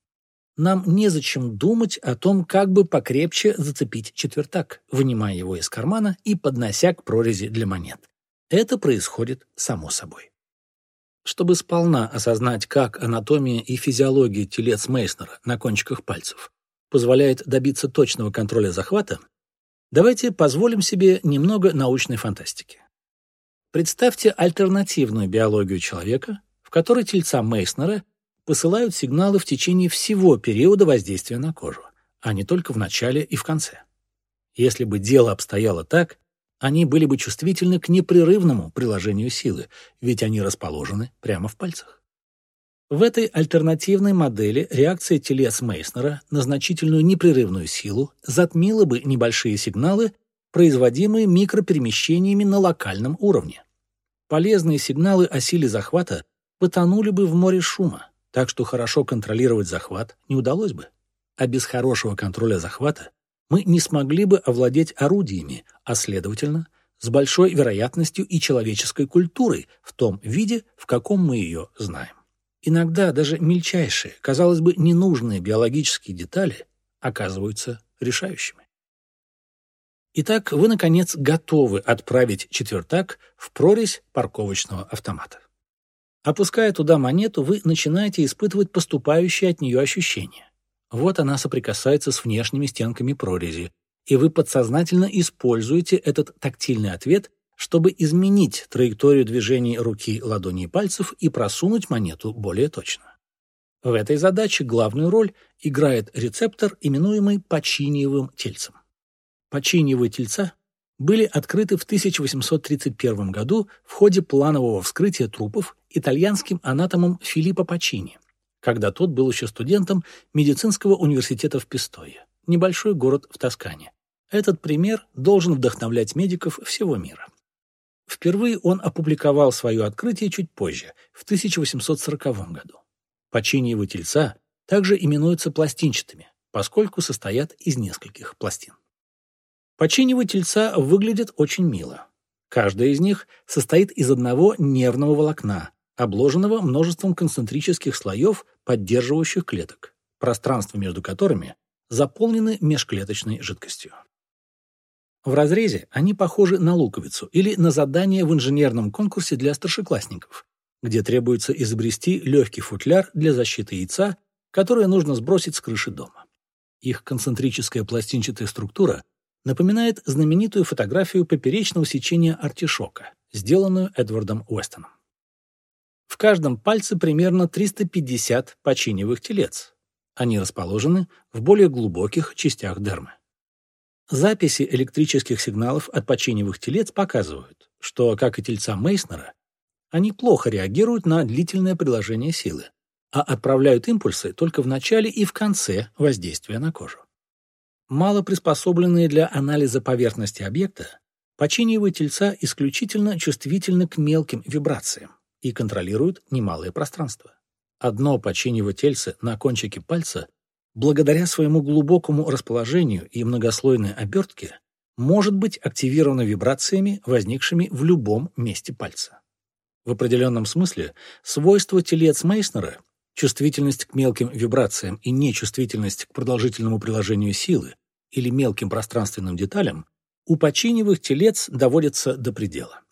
Нам незачем думать о том, как бы покрепче зацепить четвертак, вынимая его из кармана и поднося к прорези для монет. Это происходит само собой. Чтобы сполна осознать, как анатомия и физиология телец Мейснера на кончиках пальцев позволяет добиться точного контроля захвата, давайте позволим себе немного научной фантастики. Представьте альтернативную биологию человека, в которой тельца Мейснера посылают сигналы в течение всего периода воздействия на кожу, а не только в начале и в конце. Если бы дело обстояло так, они были бы чувствительны к непрерывному приложению силы, ведь они расположены прямо в пальцах. В этой альтернативной модели реакция телец Мейснера на значительную непрерывную силу затмила бы небольшие сигналы, производимые микроперемещениями на локальном уровне. Полезные сигналы о силе захвата потонули бы в море шума, так что хорошо контролировать захват не удалось бы. А без хорошего контроля захвата мы не смогли бы овладеть орудиями, а, следовательно, с большой вероятностью и человеческой культурой в том виде, в каком мы ее знаем. Иногда даже мельчайшие, казалось бы, ненужные биологические детали оказываются решающими. Итак, вы, наконец, готовы отправить четвертак в прорезь парковочного автомата. Опуская туда монету, вы начинаете испытывать поступающие от нее ощущения. Вот она соприкасается с внешними стенками прорези, и вы подсознательно используете этот тактильный ответ чтобы изменить траекторию движений руки, ладони и пальцев и просунуть монету более точно. В этой задаче главную роль играет рецептор, именуемый починиевым тельцем. Починиевые тельца были открыты в 1831 году в ходе планового вскрытия трупов итальянским анатомом Филиппо Пачини, когда тот был еще студентом медицинского университета в Пистое, небольшой город в Тоскане. Этот пример должен вдохновлять медиков всего мира. Впервые он опубликовал свое открытие чуть позже, в 1840 году. Починьевы тельца также именуются пластинчатыми, поскольку состоят из нескольких пластин. Починьевы тельца выглядят очень мило. Каждая из них состоит из одного нервного волокна, обложенного множеством концентрических слоев, поддерживающих клеток, пространство между которыми заполнены межклеточной жидкостью. В разрезе они похожи на луковицу или на задание в инженерном конкурсе для старшеклассников, где требуется изобрести легкий футляр для защиты яйца, которое нужно сбросить с крыши дома. Их концентрическая пластинчатая структура напоминает знаменитую фотографию поперечного сечения артишока, сделанную Эдвардом Уэстоном. В каждом пальце примерно 350 починевых телец. Они расположены в более глубоких частях дермы. Записи электрических сигналов от починевых телец показывают, что, как и тельца Мейснера, они плохо реагируют на длительное приложение силы, а отправляют импульсы только в начале и в конце воздействия на кожу. Мало приспособленные для анализа поверхности объекта, починевые тельца исключительно чувствительны к мелким вибрациям и контролируют немалое пространство. Одно починево тельце на кончике пальца благодаря своему глубокому расположению и многослойной обертке, может быть активировано вибрациями, возникшими в любом месте пальца. В определенном смысле свойства телец Мейснера, чувствительность к мелким вибрациям и нечувствительность к продолжительному приложению силы или мелким пространственным деталям, у починевых телец доводятся до предела.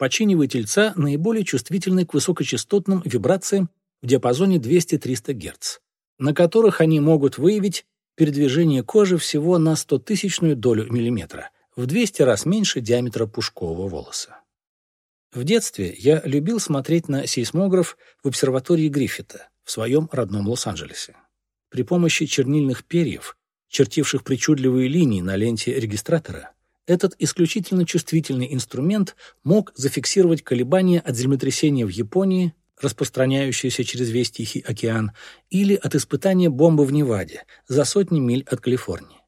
Починевые тельца наиболее чувствительны к высокочастотным вибрациям в диапазоне 200-300 Гц, на которых они могут выявить передвижение кожи всего на 100-тысячную долю миллиметра, в 200 раз меньше диаметра пушкового волоса. В детстве я любил смотреть на сейсмограф в обсерватории Гриффита в своем родном Лос-Анджелесе. При помощи чернильных перьев, чертивших причудливые линии на ленте регистратора, этот исключительно чувствительный инструмент мог зафиксировать колебания от землетрясения в Японии распространяющаяся через весь Тихий океан, или от испытания бомбы в Неваде, за сотни миль от Калифорнии.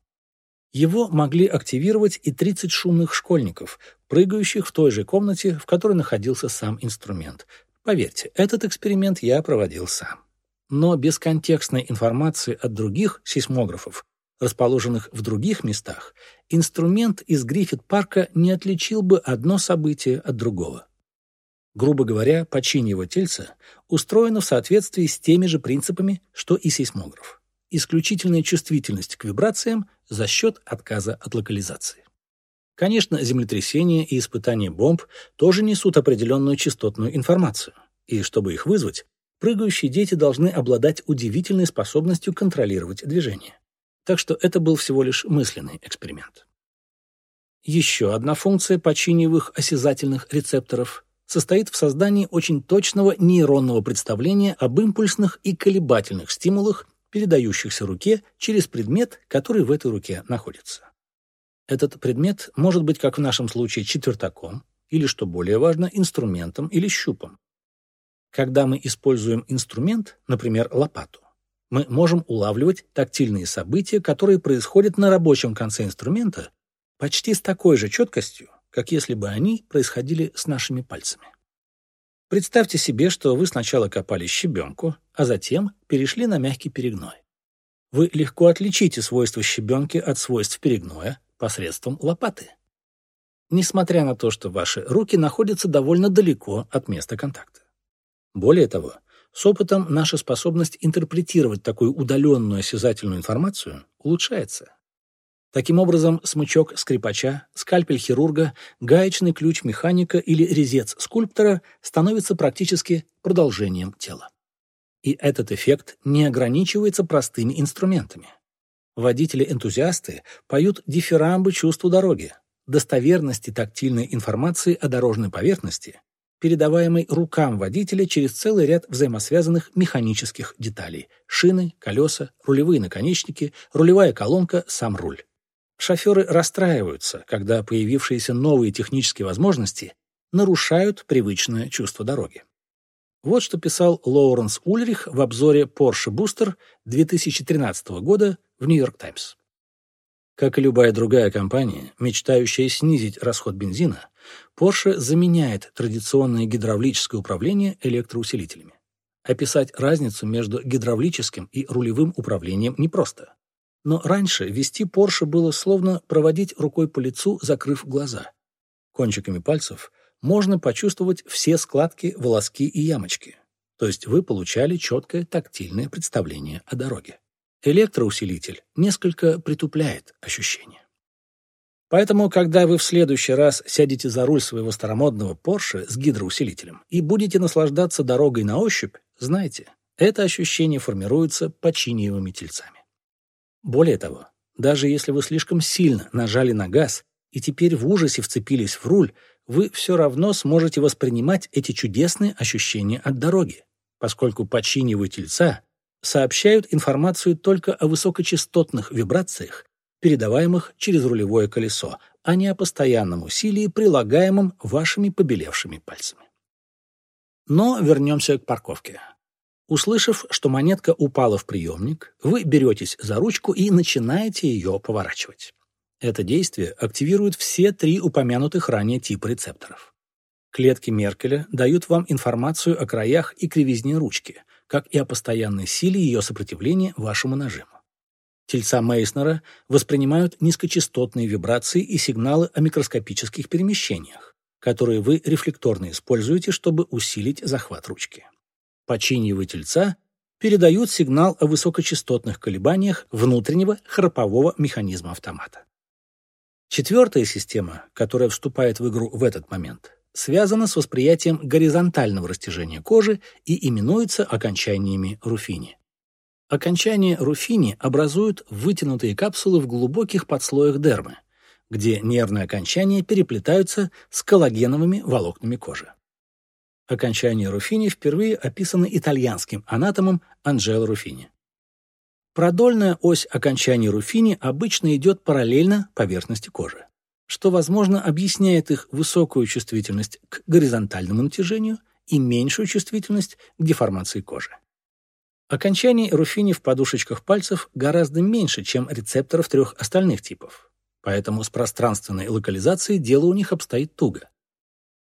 Его могли активировать и 30 шумных школьников, прыгающих в той же комнате, в которой находился сам инструмент. Поверьте, этот эксперимент я проводил сам. Но без контекстной информации от других сейсмографов, расположенных в других местах, инструмент из Гриффит-парка не отличил бы одно событие от другого. Грубо говоря, починье тельца устроено в соответствии с теми же принципами, что и сейсмограф. Исключительная чувствительность к вибрациям за счет отказа от локализации. Конечно, землетрясения и испытания бомб тоже несут определенную частотную информацию, и чтобы их вызвать, прыгающие дети должны обладать удивительной способностью контролировать движение. Так что это был всего лишь мысленный эксперимент. Еще одна функция починевых осязательных рецепторов состоит в создании очень точного нейронного представления об импульсных и колебательных стимулах, передающихся руке через предмет, который в этой руке находится. Этот предмет может быть, как в нашем случае, четвертаком, или, что более важно, инструментом или щупом. Когда мы используем инструмент, например, лопату, мы можем улавливать тактильные события, которые происходят на рабочем конце инструмента, почти с такой же четкостью, как если бы они происходили с нашими пальцами. Представьте себе, что вы сначала копали щебенку, а затем перешли на мягкий перегной. Вы легко отличите свойства щебенки от свойств перегноя посредством лопаты. Несмотря на то, что ваши руки находятся довольно далеко от места контакта. Более того, с опытом наша способность интерпретировать такую удаленную осязательную информацию улучшается. Таким образом, смычок скрипача, скальпель хирурга, гаечный ключ механика или резец скульптора становится практически продолжением тела. И этот эффект не ограничивается простыми инструментами. Водители-энтузиасты поют дифирамбы чувству дороги, достоверности тактильной информации о дорожной поверхности, передаваемой рукам водителя через целый ряд взаимосвязанных механических деталей – шины, колеса, рулевые наконечники, рулевая колонка, сам руль. Шоферы расстраиваются, когда появившиеся новые технические возможности нарушают привычное чувство дороги. Вот что писал Лоуренс Ульрих в обзоре Porsche Booster 2013 года в Нью-Йорк Таймс. Как и любая другая компания, мечтающая снизить расход бензина, Porsche заменяет традиционное гидравлическое управление электроусилителями. Описать разницу между гидравлическим и рулевым управлением непросто. Но раньше вести Porsche было словно проводить рукой по лицу, закрыв глаза. Кончиками пальцев можно почувствовать все складки, волоски и ямочки. То есть вы получали четкое тактильное представление о дороге. Электроусилитель несколько притупляет ощущения. Поэтому, когда вы в следующий раз сядете за руль своего старомодного Porsche с гидроусилителем и будете наслаждаться дорогой на ощупь, знайте, это ощущение формируется починиевыми тельцами. Более того, даже если вы слишком сильно нажали на газ и теперь в ужасе вцепились в руль, вы все равно сможете воспринимать эти чудесные ощущения от дороги, поскольку починивые тельца сообщают информацию только о высокочастотных вибрациях, передаваемых через рулевое колесо, а не о постоянном усилии, прилагаемом вашими побелевшими пальцами. Но вернемся к парковке. Услышав, что монетка упала в приемник, вы беретесь за ручку и начинаете ее поворачивать. Это действие активирует все три упомянутых ранее типа рецепторов. Клетки Меркеля дают вам информацию о краях и кривизне ручки, как и о постоянной силе ее сопротивления вашему нажиму. Тельца Мейснера воспринимают низкочастотные вибрации и сигналы о микроскопических перемещениях, которые вы рефлекторно используете, чтобы усилить захват ручки. Починивые тельца передают сигнал о высокочастотных колебаниях внутреннего храпового механизма автомата. Четвертая система, которая вступает в игру в этот момент, связана с восприятием горизонтального растяжения кожи и именуется окончаниями Руфини. Окончания Руфини образуют вытянутые капсулы в глубоких подслоях дермы, где нервные окончания переплетаются с коллагеновыми волокнами кожи. Окончания Руфини впервые описаны итальянским анатомом Анджело Руфини. Продольная ось окончаний руфини обычно идет параллельно поверхности кожи, что, возможно, объясняет их высокую чувствительность к горизонтальному натяжению и меньшую чувствительность к деформации кожи. Окончаний руфини в подушечках пальцев гораздо меньше, чем рецепторов трех остальных типов, поэтому с пространственной локализацией дело у них обстоит туго.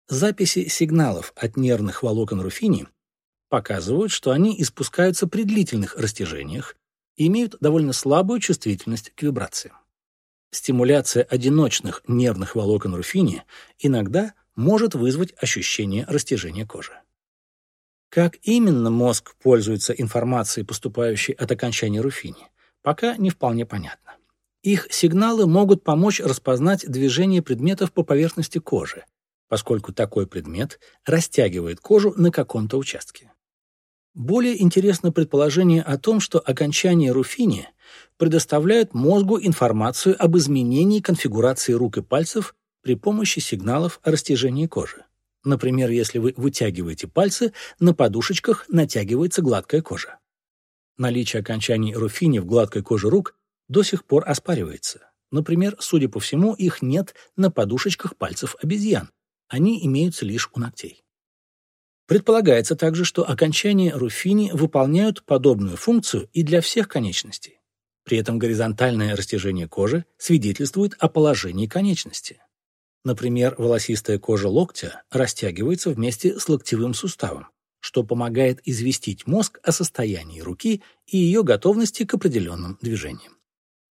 Записи сигналов от нервных волокон руфини показывают, что они испускаются при длительных растяжениях имеют довольно слабую чувствительность к вибрациям. Стимуляция одиночных нервных волокон руфини иногда может вызвать ощущение растяжения кожи. Как именно мозг пользуется информацией, поступающей от окончания руфини, пока не вполне понятно. Их сигналы могут помочь распознать движение предметов по поверхности кожи, поскольку такой предмет растягивает кожу на каком-то участке. Более интересно предположение о том, что окончания руфини предоставляют мозгу информацию об изменении конфигурации рук и пальцев при помощи сигналов о растяжении кожи. Например, если вы вытягиваете пальцы, на подушечках натягивается гладкая кожа. Наличие окончаний руфини в гладкой коже рук до сих пор оспаривается. Например, судя по всему, их нет на подушечках пальцев обезьян. Они имеются лишь у ногтей. Предполагается также, что окончания руфини выполняют подобную функцию и для всех конечностей. При этом горизонтальное растяжение кожи свидетельствует о положении конечности. Например, волосистая кожа локтя растягивается вместе с локтевым суставом, что помогает известить мозг о состоянии руки и ее готовности к определенным движениям.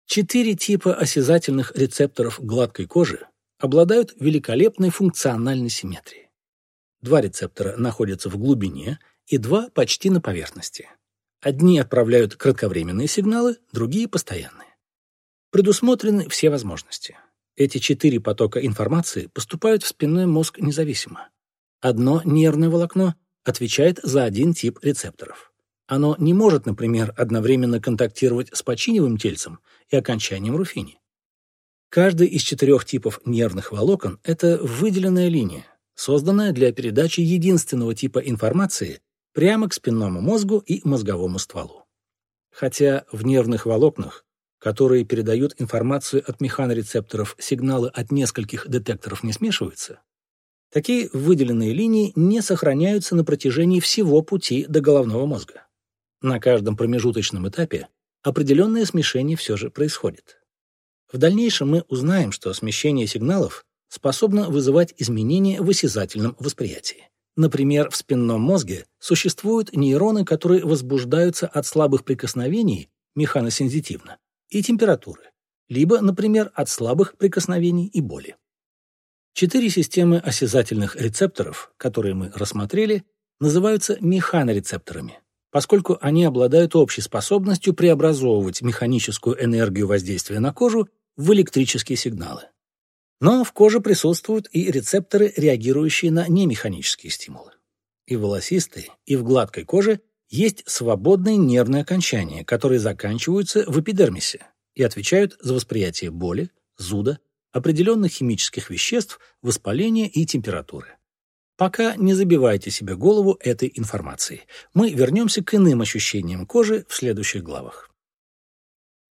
Четыре типа осязательных рецепторов гладкой кожи обладают великолепной функциональной симметрией. Два рецептора находятся в глубине и два почти на поверхности. Одни отправляют кратковременные сигналы, другие — постоянные. Предусмотрены все возможности. Эти четыре потока информации поступают в спинной мозг независимо. Одно нервное волокно отвечает за один тип рецепторов. Оно не может, например, одновременно контактировать с починевым тельцем и окончанием руфини. Каждый из четырех типов нервных волокон — это выделенная линия, созданная для передачи единственного типа информации прямо к спинному мозгу и мозговому стволу. Хотя в нервных волокнах, которые передают информацию от механорецепторов, сигналы от нескольких детекторов не смешиваются, Такие выделенные линии не сохраняются на протяжении всего пути до головного мозга. На каждом промежуточном этапе определенное смешение все же происходит. В дальнейшем мы узнаем, что смещение сигналов способно вызывать изменения в осязательном восприятии. Например, в спинном мозге существуют нейроны, которые возбуждаются от слабых прикосновений механосензитивно и температуры, либо, например, от слабых прикосновений и боли. Четыре системы осязательных рецепторов, которые мы рассмотрели, называются механорецепторами, поскольку они обладают общей способностью преобразовывать механическую энергию воздействия на кожу в электрические сигналы. Но в коже присутствуют и рецепторы, реагирующие на немеханические стимулы. И в волосистой, и в гладкой коже есть свободные нервные окончания, которые заканчиваются в эпидермисе и отвечают за восприятие боли, зуда, определенных химических веществ, воспаления и температуры. Пока не забивайте себе голову этой информацией. Мы вернемся к иным ощущениям кожи в следующих главах.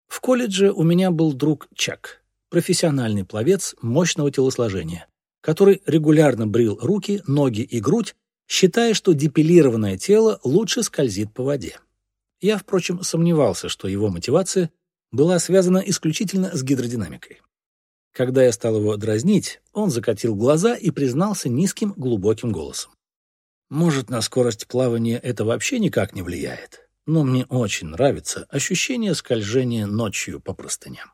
В колледже у меня был друг Чак, профессиональный пловец мощного телосложения, который регулярно брил руки, ноги и грудь, считая, что депилированное тело лучше скользит по воде. Я, впрочем, сомневался, что его мотивация была связана исключительно с гидродинамикой. Когда я стал его дразнить, он закатил глаза и признался низким глубоким голосом. Может, на скорость плавания это вообще никак не влияет, но мне очень нравится ощущение скольжения ночью по простыням.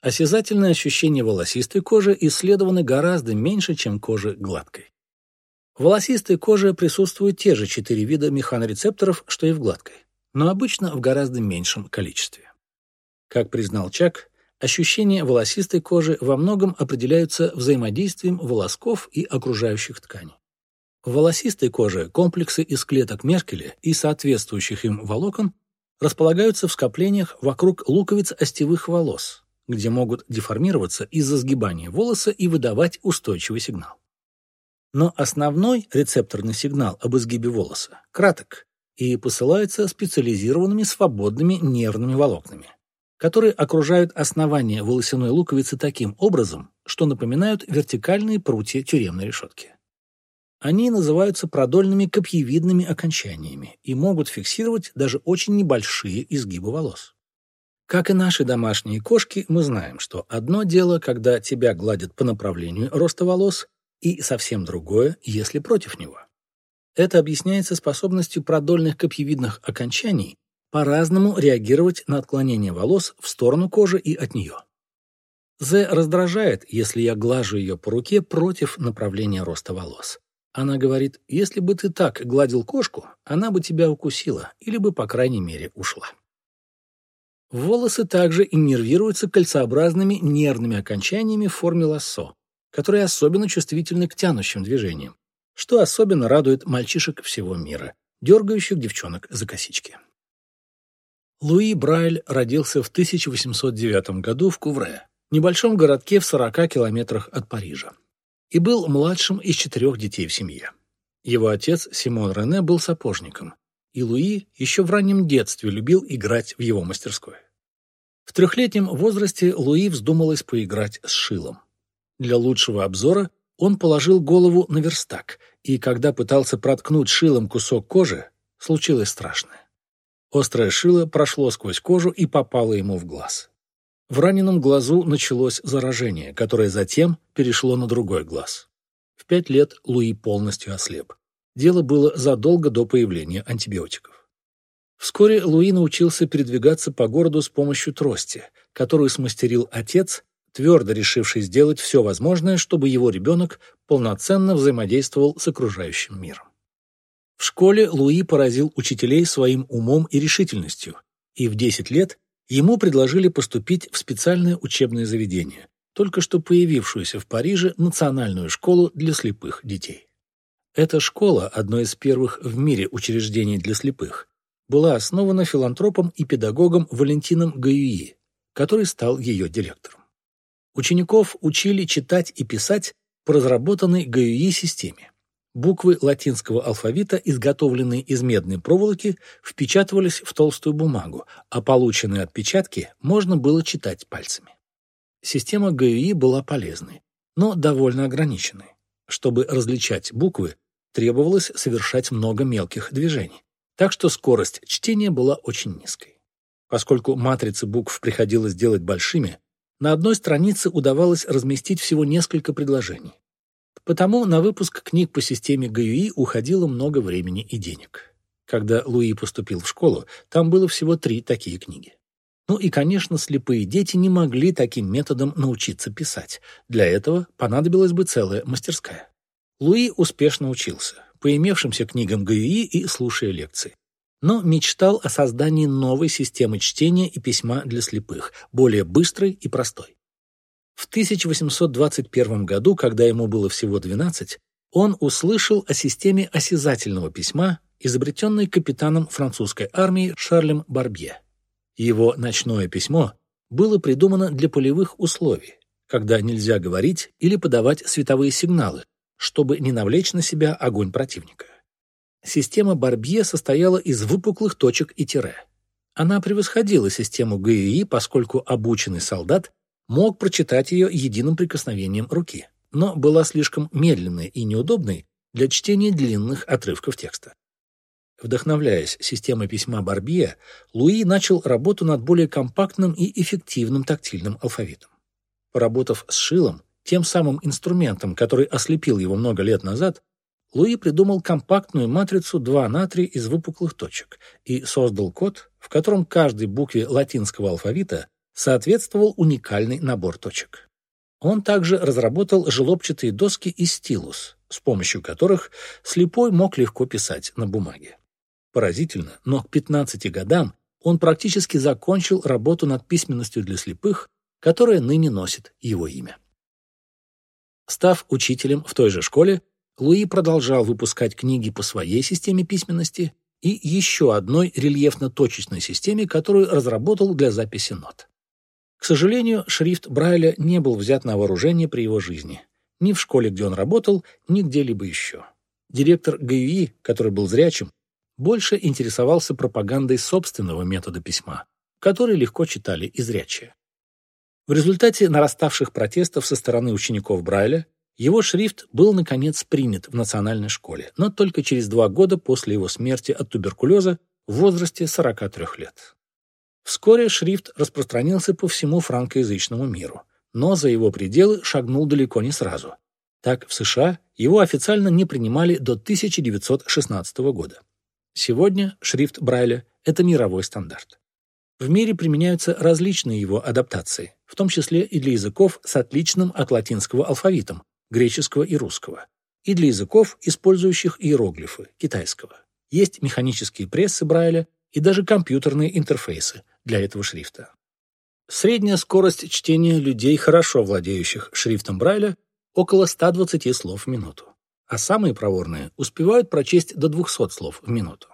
Осязательные ощущения волосистой кожи исследованы гораздо меньше, чем кожи гладкой. В волосистой коже присутствуют те же четыре вида механорецепторов, что и в гладкой, но обычно в гораздо меньшем количестве. Как признал Чак, ощущения волосистой кожи во многом определяются взаимодействием волосков и окружающих тканей. В волосистой коже комплексы из клеток Меркеля и соответствующих им волокон располагаются в скоплениях вокруг луковиц остевых волос, где могут деформироваться из-за сгибания волоса и выдавать устойчивый сигнал. Но основной рецепторный сигнал об изгибе волоса краток и посылается специализированными свободными нервными волокнами, которые окружают основание волосяной луковицы таким образом, что напоминают вертикальные прутья тюремной решетки. Они называются продольными копьевидными окончаниями и могут фиксировать даже очень небольшие изгибы волос. Как и наши домашние кошки, мы знаем, что одно дело, когда тебя гладят по направлению роста волос, и совсем другое, если против него. Это объясняется способностью продольных копьевидных окончаний по-разному реагировать на отклонение волос в сторону кожи и от нее. З раздражает, если я глажу ее по руке против направления роста волос. Она говорит, если бы ты так гладил кошку, она бы тебя укусила или бы, по крайней мере, ушла. Волосы также иннервируются кольцеобразными нервными окончаниями в форме лассо, которые особенно чувствительны к тянущим движениям, что особенно радует мальчишек всего мира, дергающих девчонок за косички. Луи Брайль родился в 1809 году в Кувре, небольшом городке в 40 километрах от Парижа, и был младшим из четырех детей в семье. Его отец Симон Рене был сапожником, и Луи еще в раннем детстве любил играть в его мастерской. В трехлетнем возрасте Луи вздумалось поиграть с шилом. Для лучшего обзора он положил голову на верстак, и когда пытался проткнуть шилом кусок кожи, случилось страшное. Острое шило прошло сквозь кожу и попало ему в глаз. В раненом глазу началось заражение, которое затем перешло на другой глаз. В пять лет Луи полностью ослеп. Дело было задолго до появления антибиотиков. Вскоре Луи научился передвигаться по городу с помощью трости, которую смастерил отец, твердо решивший сделать все возможное, чтобы его ребенок полноценно взаимодействовал с окружающим миром. В школе Луи поразил учителей своим умом и решительностью, и в 10 лет ему предложили поступить в специальное учебное заведение, только что появившуюся в Париже национальную школу для слепых детей. Эта школа, одно из первых в мире учреждений для слепых, была основана филантропом и педагогом Валентином Гаюи, который стал ее директором. Учеников учили читать и писать по разработанной Гаюи системе. Буквы латинского алфавита, изготовленные из медной проволоки, впечатывались в толстую бумагу, а полученные отпечатки можно было читать пальцами. Система Гаюи была полезной, но довольно ограниченной. Чтобы различать буквы, требовалось совершать много мелких движений, так что скорость чтения была очень низкой. Поскольку матрицы букв приходилось делать большими, на одной странице удавалось разместить всего несколько предложений. Потому на выпуск книг по системе ГЮИ уходило много времени и денег. Когда Луи поступил в школу, там было всего три такие книги. Ну и, конечно, слепые дети не могли таким методом научиться писать. Для этого понадобилась бы целая мастерская. Луи успешно учился, по имевшимся книгам ГЮИ и слушая лекции. Но мечтал о создании новой системы чтения и письма для слепых, более быстрой и простой. В 1821 году, когда ему было всего 12, он услышал о системе осязательного письма, изобретенной капитаном французской армии Шарлем Барбье. Его ночное письмо было придумано для полевых условий, когда нельзя говорить или подавать световые сигналы, чтобы не навлечь на себя огонь противника. Система Барбье состояла из выпуклых точек и тире. Она превосходила систему ГИИ, поскольку обученный солдат мог прочитать ее единым прикосновением руки, но была слишком медленной и неудобной для чтения длинных отрывков текста. Вдохновляясь системой письма Барбье, Луи начал работу над более компактным и эффективным тактильным алфавитом. Поработав с шилом, тем самым инструментом, который ослепил его много лет назад, Луи придумал компактную матрицу 2 на 3 из выпуклых точек и создал код, в котором каждой букве латинского алфавита соответствовал уникальный набор точек. Он также разработал желобчатые доски и стилус, с помощью которых слепой мог легко писать на бумаге. Поразительно, но к 15 годам он практически закончил работу над письменностью для слепых, которая ныне носит его имя. Став учителем в той же школе, Луи продолжал выпускать книги по своей системе письменности и еще одной рельефно-точечной системе, которую разработал для записи нот. К сожалению, шрифт Брайля не был взят на вооружение при его жизни. Ни в школе, где он работал, ни где-либо еще. Директор ГЮИ, который был зрячим, больше интересовался пропагандой собственного метода письма, который легко читали и зрячие. В результате нараставших протестов со стороны учеников Брайля его шрифт был, наконец, принят в национальной школе, но только через два года после его смерти от туберкулеза в возрасте 43 лет. Вскоре шрифт распространился по всему франкоязычному миру, но за его пределы шагнул далеко не сразу. Так, в США его официально не принимали до 1916 года. Сегодня шрифт Брайля – это мировой стандарт. В мире применяются различные его адаптации, в том числе и для языков с отличным от латинского алфавитом, греческого и русского, и для языков, использующих иероглифы, китайского. Есть механические прессы Брайля и даже компьютерные интерфейсы для этого шрифта. Средняя скорость чтения людей, хорошо владеющих шрифтом Брайля, около 120 слов в минуту а самые проворные успевают прочесть до 200 слов в минуту.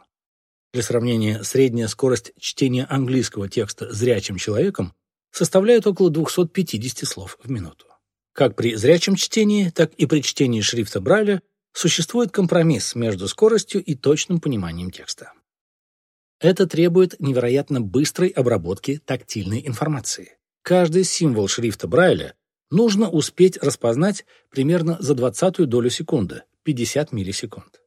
Для сравнения, средняя скорость чтения английского текста зрячим человеком составляет около 250 слов в минуту. Как при зрячем чтении, так и при чтении шрифта Брайля существует компромисс между скоростью и точным пониманием текста. Это требует невероятно быстрой обработки тактильной информации. Каждый символ шрифта Брайля нужно успеть распознать примерно за двадцатую долю секунды, 50 миллисекунд.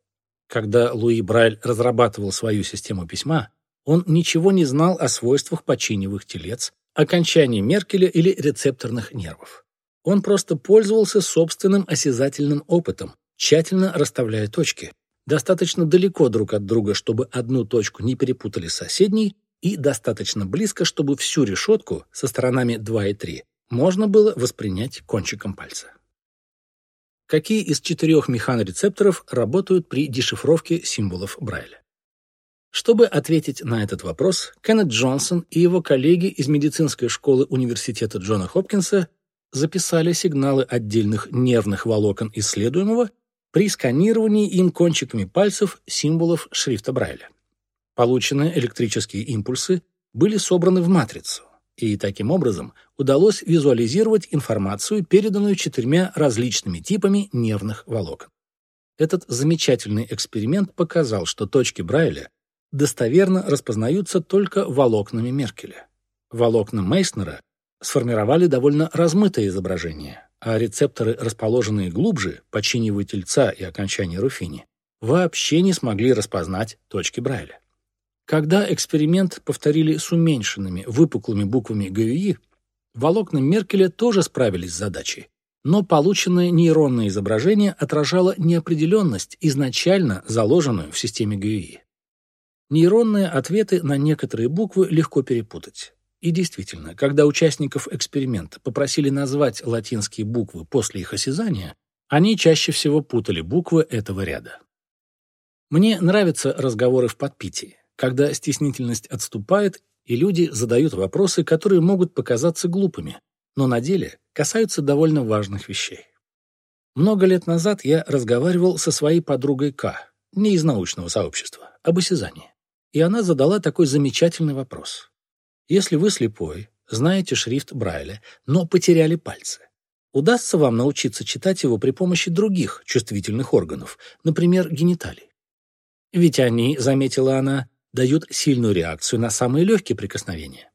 Когда Луи Брайль разрабатывал свою систему письма, он ничего не знал о свойствах починевых телец, окончании Меркеля или рецепторных нервов. Он просто пользовался собственным осязательным опытом, тщательно расставляя точки, достаточно далеко друг от друга, чтобы одну точку не перепутали соседней, и достаточно близко, чтобы всю решетку со сторонами 2 и 3 можно было воспринять кончиком пальца. Какие из четырех механорецепторов работают при дешифровке символов Брайля? Чтобы ответить на этот вопрос, Кеннет Джонсон и его коллеги из медицинской школы Университета Джона Хопкинса записали сигналы отдельных нервных волокон исследуемого при сканировании им кончиками пальцев символов шрифта Брайля. Полученные электрические импульсы были собраны в матрицу, и таким образом удалось визуализировать информацию, переданную четырьмя различными типами нервных волокон. Этот замечательный эксперимент показал, что точки Брайля достоверно распознаются только волокнами Меркеля. Волокна Мейснера сформировали довольно размытое изображение, а рецепторы, расположенные глубже, подчинивая тельца и окончания Руфини, вообще не смогли распознать точки Брайля. Когда эксперимент повторили с уменьшенными, выпуклыми буквами ГЮИ, волокна Меркеля тоже справились с задачей, но полученное нейронное изображение отражало неопределенность, изначально заложенную в системе ГЮИ. Нейронные ответы на некоторые буквы легко перепутать. И действительно, когда участников эксперимента попросили назвать латинские буквы после их осязания, они чаще всего путали буквы этого ряда. Мне нравятся разговоры в подпитии, когда стеснительность отступает, и люди задают вопросы, которые могут показаться глупыми, но на деле касаются довольно важных вещей. Много лет назад я разговаривал со своей подругой К, не из научного сообщества, об осязании. И она задала такой замечательный вопрос. Если вы слепой, знаете шрифт Брайля, но потеряли пальцы, удастся вам научиться читать его при помощи других чувствительных органов, например, гениталий? Ведь они, заметила она, дают сильную реакцию на самые легкие прикосновения.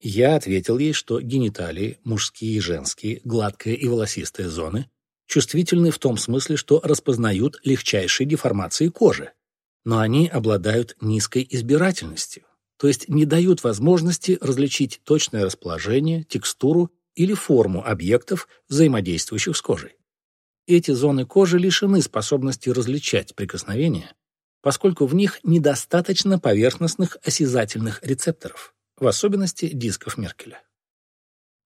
Я ответил ей, что гениталии, мужские и женские, гладкая и волосистая зоны, чувствительны в том смысле, что распознают легчайшие деформации кожи, но они обладают низкой избирательностью то есть не дают возможности различить точное расположение, текстуру или форму объектов, взаимодействующих с кожей. Эти зоны кожи лишены способности различать прикосновения, поскольку в них недостаточно поверхностных осязательных рецепторов, в особенности дисков Меркеля.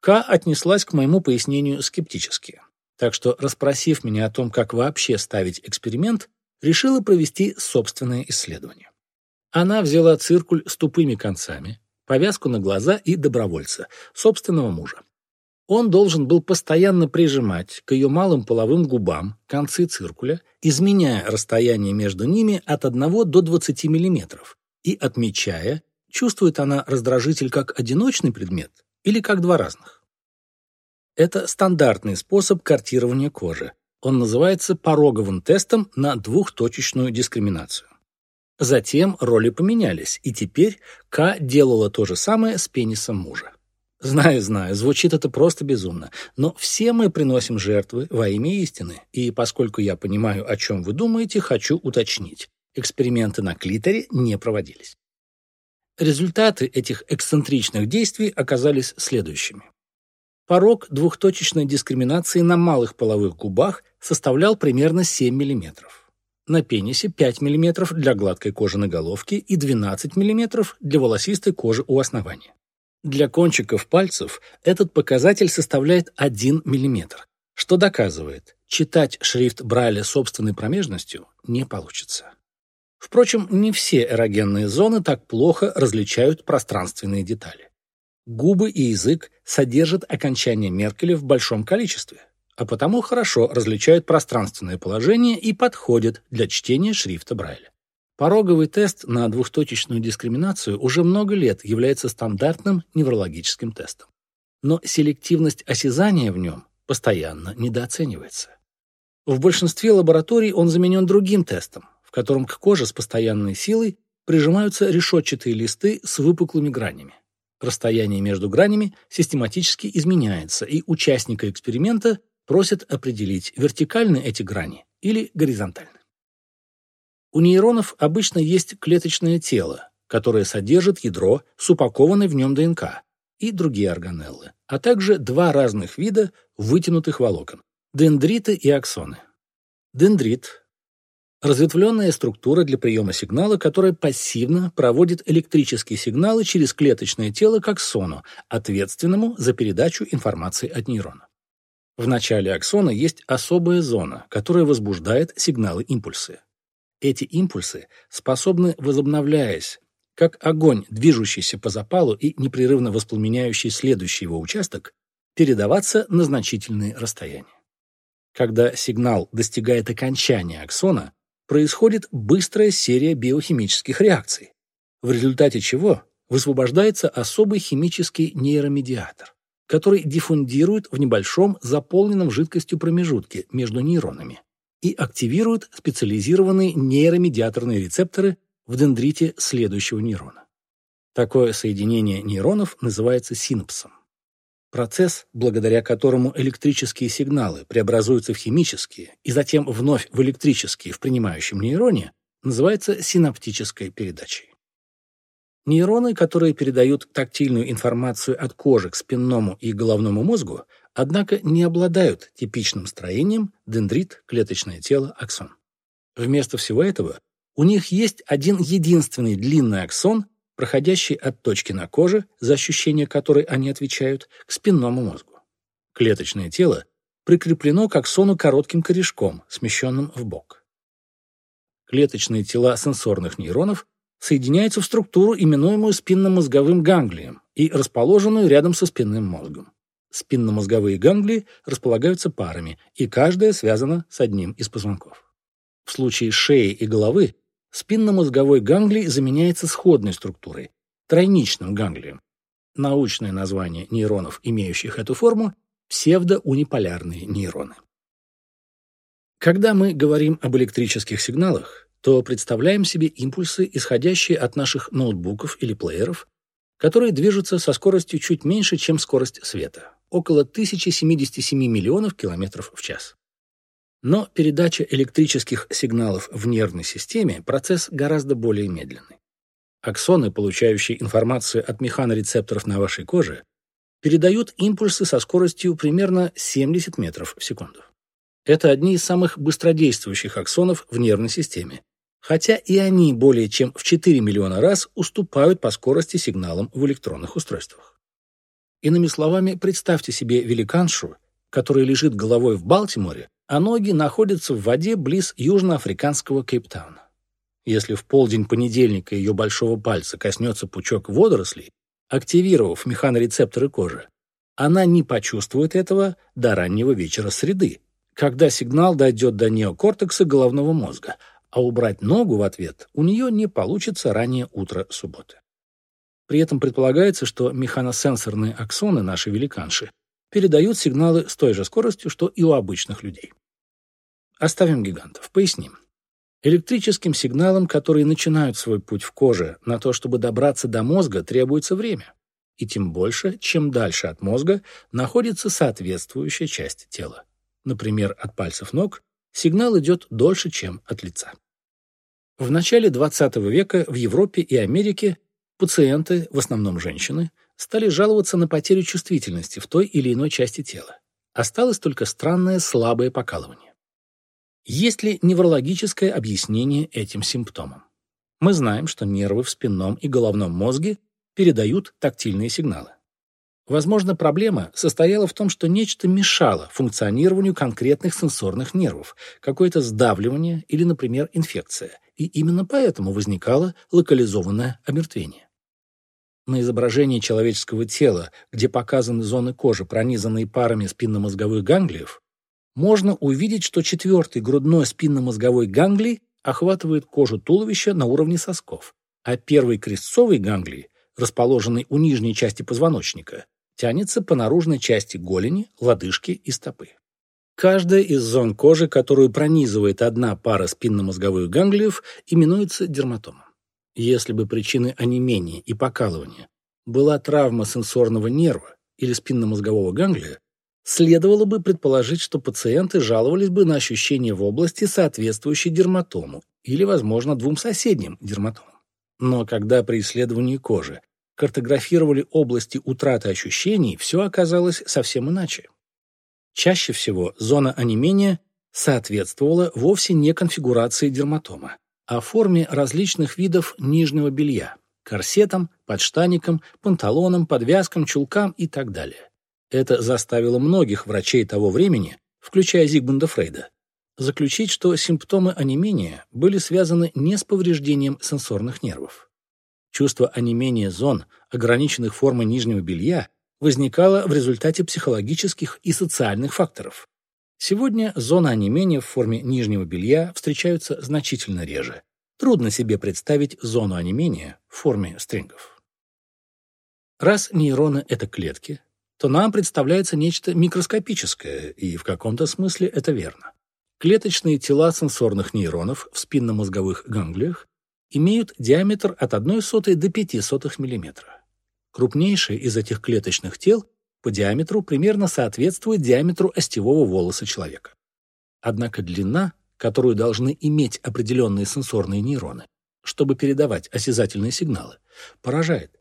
К отнеслась к моему пояснению скептически, так что, расспросив меня о том, как вообще ставить эксперимент, решила провести собственное исследование. Она взяла циркуль с тупыми концами, повязку на глаза и добровольца, собственного мужа. Он должен был постоянно прижимать к ее малым половым губам концы циркуля, изменяя расстояние между ними от 1 до 20 мм и отмечая, чувствует она раздражитель как одиночный предмет или как два разных. Это стандартный способ картирования кожи. Он называется пороговым тестом на двухточечную дискриминацию. Затем роли поменялись, и теперь К делала то же самое с пенисом мужа. Знаю, знаю, звучит это просто безумно, но все мы приносим жертвы во имя истины, и поскольку я понимаю, о чем вы думаете, хочу уточнить. Эксперименты на клиторе не проводились. Результаты этих эксцентричных действий оказались следующими. Порог двухточечной дискриминации на малых половых губах составлял примерно 7 миллиметров на пенисе 5 мм для гладкой кожи на головке и 12 мм для волосистой кожи у основания. Для кончиков пальцев этот показатель составляет 1 мм, что доказывает, читать шрифт Брайля собственной промежностью не получится. Впрочем, не все эрогенные зоны так плохо различают пространственные детали. Губы и язык содержат окончание Меркеля в большом количестве а потому хорошо различают пространственное положение и подходят для чтения шрифта Брайля. Пороговый тест на двухточечную дискриминацию уже много лет является стандартным неврологическим тестом. Но селективность осязания в нем постоянно недооценивается. В большинстве лабораторий он заменен другим тестом, в котором к коже с постоянной силой прижимаются решетчатые листы с выпуклыми гранями. Расстояние между гранями систематически изменяется, и участника эксперимента просят определить, вертикальны эти грани или горизонтальны. У нейронов обычно есть клеточное тело, которое содержит ядро с упакованной в нем ДНК и другие органеллы, а также два разных вида вытянутых волокон – дендриты и аксоны. Дендрит – разветвленная структура для приема сигнала, которая пассивно проводит электрические сигналы через клеточное тело к аксону, ответственному за передачу информации от нейрона. В начале аксона есть особая зона, которая возбуждает сигналы-импульсы. Эти импульсы способны, возобновляясь, как огонь, движущийся по запалу и непрерывно воспламеняющий следующий его участок, передаваться на значительные расстояния. Когда сигнал достигает окончания аксона, происходит быстрая серия биохимических реакций, в результате чего высвобождается особый химический нейромедиатор который диффундирует в небольшом заполненном жидкостью промежутке между нейронами и активирует специализированные нейромедиаторные рецепторы в дендрите следующего нейрона. Такое соединение нейронов называется синапсом. Процесс, благодаря которому электрические сигналы преобразуются в химические и затем вновь в электрические в принимающем нейроне, называется синаптической передачей. Нейроны, которые передают тактильную информацию от кожи к спинному и головному мозгу, однако не обладают типичным строением дендрит, клеточное тело, аксон. Вместо всего этого у них есть один единственный длинный аксон, проходящий от точки на коже, за ощущение которой они отвечают, к спинному мозгу. Клеточное тело прикреплено к аксону коротким корешком, смещенным в бок. Клеточные тела сенсорных нейронов соединяются в структуру, именуемую спинномозговым ганглием и расположенную рядом со спинным мозгом. Спинномозговые ганглии располагаются парами, и каждая связана с одним из позвонков. В случае шеи и головы спинномозговой ганглий заменяется сходной структурой – тройничным ганглием. Научное название нейронов, имеющих эту форму – псевдоуниполярные нейроны. Когда мы говорим об электрических сигналах, то представляем себе импульсы, исходящие от наших ноутбуков или плееров, которые движутся со скоростью чуть меньше, чем скорость света, около 1077 миллионов километров в час. Но передача электрических сигналов в нервной системе – процесс гораздо более медленный. Аксоны, получающие информацию от механорецепторов на вашей коже, передают импульсы со скоростью примерно 70 метров в секунду. Это одни из самых быстродействующих аксонов в нервной системе, хотя и они более чем в 4 миллиона раз уступают по скорости сигналам в электронных устройствах. Иными словами, представьте себе великаншу, которая лежит головой в Балтиморе, а ноги находятся в воде близ южноафриканского Кейптауна. Если в полдень понедельника ее большого пальца коснется пучок водорослей, активировав механорецепторы кожи, она не почувствует этого до раннего вечера среды, когда сигнал дойдет до неокортекса головного мозга, а убрать ногу в ответ у нее не получится ранее утро субботы. При этом предполагается, что механосенсорные аксоны нашей великанши передают сигналы с той же скоростью, что и у обычных людей. Оставим гигантов, поясним. Электрическим сигналам, которые начинают свой путь в коже, на то, чтобы добраться до мозга, требуется время. И тем больше, чем дальше от мозга находится соответствующая часть тела. Например, от пальцев ног сигнал идет дольше, чем от лица. В начале XX века в Европе и Америке пациенты, в основном женщины, стали жаловаться на потерю чувствительности в той или иной части тела. Осталось только странное слабое покалывание. Есть ли неврологическое объяснение этим симптомам? Мы знаем, что нервы в спинном и головном мозге передают тактильные сигналы. Возможно, проблема состояла в том, что нечто мешало функционированию конкретных сенсорных нервов, какое-то сдавливание или, например, инфекция, и именно поэтому возникало локализованное омертвение. На изображении человеческого тела, где показаны зоны кожи, пронизанные парами спинномозговых ганглиев, можно увидеть, что четвертый грудной спинномозговой ганглий охватывает кожу туловища на уровне сосков, а первый крестцовый ганглий, расположенный у нижней части позвоночника, тянется по наружной части голени, лодыжки и стопы. Каждая из зон кожи, которую пронизывает одна пара спинномозговых ганглиев, именуется дерматомом. Если бы причиной онемения и покалывания была травма сенсорного нерва или спинномозгового ганглия, следовало бы предположить, что пациенты жаловались бы на ощущения в области, соответствующей дерматому, или, возможно, двум соседним дерматомам. Но когда при исследовании кожи картографировали области утраты ощущений, все оказалось совсем иначе. Чаще всего зона онемения соответствовала вовсе не конфигурации дерматома, о форме различных видов нижнего белья – корсетам, подштаникам, панталонам, подвязкам, чулкам и так далее. Это заставило многих врачей того времени, включая Зигмунда Фрейда, заключить, что симптомы онемения были связаны не с повреждением сенсорных нервов. Чувство онемения зон, ограниченных формой нижнего белья, возникало в результате психологических и социальных факторов, Сегодня зоны онемения в форме нижнего белья встречаются значительно реже. Трудно себе представить зону онемения в форме стрингов. Раз нейроны — это клетки, то нам представляется нечто микроскопическое, и в каком-то смысле это верно. Клеточные тела сенсорных нейронов в спинномозговых ганглиях имеют диаметр от 1 сотой до 5 сотых мм. Крупнейшее из этих клеточных тел по диаметру примерно соответствует диаметру остевого волоса человека. Однако длина, которую должны иметь определенные сенсорные нейроны, чтобы передавать осязательные сигналы, поражает.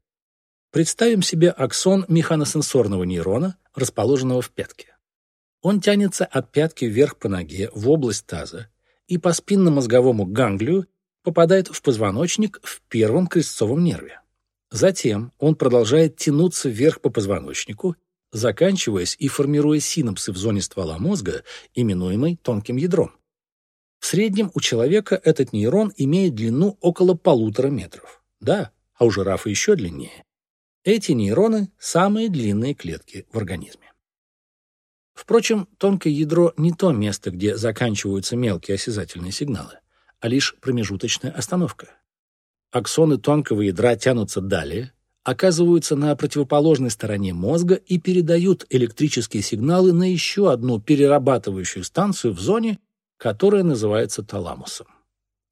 Представим себе аксон механосенсорного нейрона, расположенного в пятке. Он тянется от пятки вверх по ноге в область таза и по спинномозговому ганглию попадает в позвоночник в первом крестцовом нерве. Затем он продолжает тянуться вверх по позвоночнику, заканчиваясь и формируя синапсы в зоне ствола мозга, именуемой тонким ядром. В среднем у человека этот нейрон имеет длину около полутора метров. Да, а у жирафа еще длиннее. Эти нейроны – самые длинные клетки в организме. Впрочем, тонкое ядро не то место, где заканчиваются мелкие осязательные сигналы, а лишь промежуточная остановка. Аксоны тонкого ядра тянутся далее, оказываются на противоположной стороне мозга и передают электрические сигналы на еще одну перерабатывающую станцию в зоне, которая называется таламусом.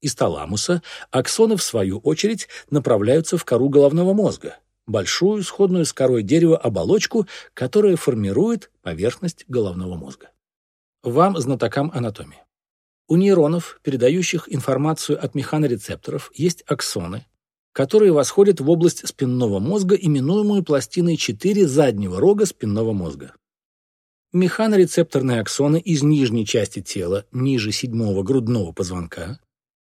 Из таламуса аксоны, в свою очередь, направляются в кору головного мозга, большую, сходную с корой дерева оболочку, которая формирует поверхность головного мозга. Вам, знатокам анатомии. У нейронов, передающих информацию от механорецепторов, есть аксоны, которые восходят в область спинного мозга, именуемую пластиной 4 заднего рога спинного мозга. Механорецепторные аксоны из нижней части тела, ниже седьмого грудного позвонка,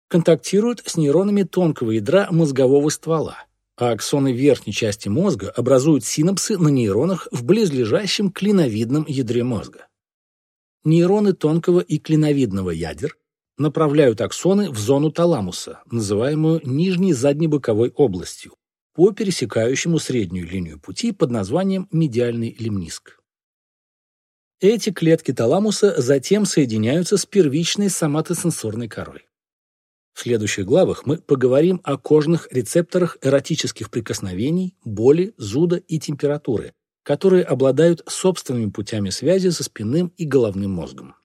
контактируют с нейронами тонкого ядра мозгового ствола, а аксоны верхней части мозга образуют синапсы на нейронах в близлежащем клиновидном ядре мозга. Нейроны тонкого и клиновидного ядер направляют аксоны в зону таламуса, называемую нижней заднебоковой областью, по пересекающему среднюю линию пути под названием медиальный лимниск. Эти клетки таламуса затем соединяются с первичной соматосенсорной корой. В следующих главах мы поговорим о кожных рецепторах эротических прикосновений, боли, зуда и температуры, которые обладают собственными путями связи со спинным и головным мозгом.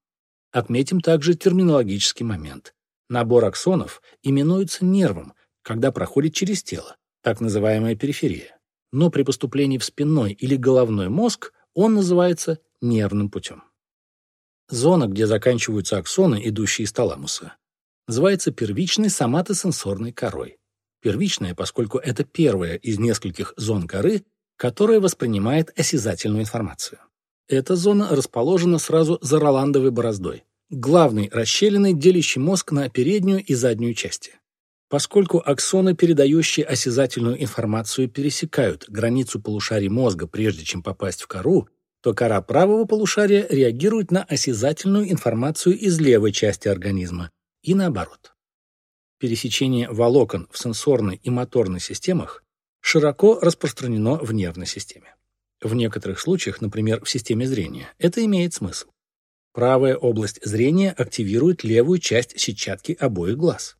Отметим также терминологический момент. Набор аксонов именуется нервом, когда проходит через тело, так называемая периферия. Но при поступлении в спинной или головной мозг он называется нервным путем. Зона, где заканчиваются аксоны, идущие из таламуса, называется первичной соматосенсорной корой. Первичная, поскольку это первая из нескольких зон коры, которая воспринимает осязательную информацию. Эта зона расположена сразу за Роландовой бороздой, главной расщелиной, делящей мозг на переднюю и заднюю части. Поскольку аксоны, передающие осязательную информацию, пересекают границу полушарий мозга, прежде чем попасть в кору, то кора правого полушария реагирует на осязательную информацию из левой части организма и наоборот. Пересечение волокон в сенсорной и моторной системах широко распространено в нервной системе. В некоторых случаях, например, в системе зрения, это имеет смысл. Правая область зрения активирует левую часть сетчатки обоих глаз.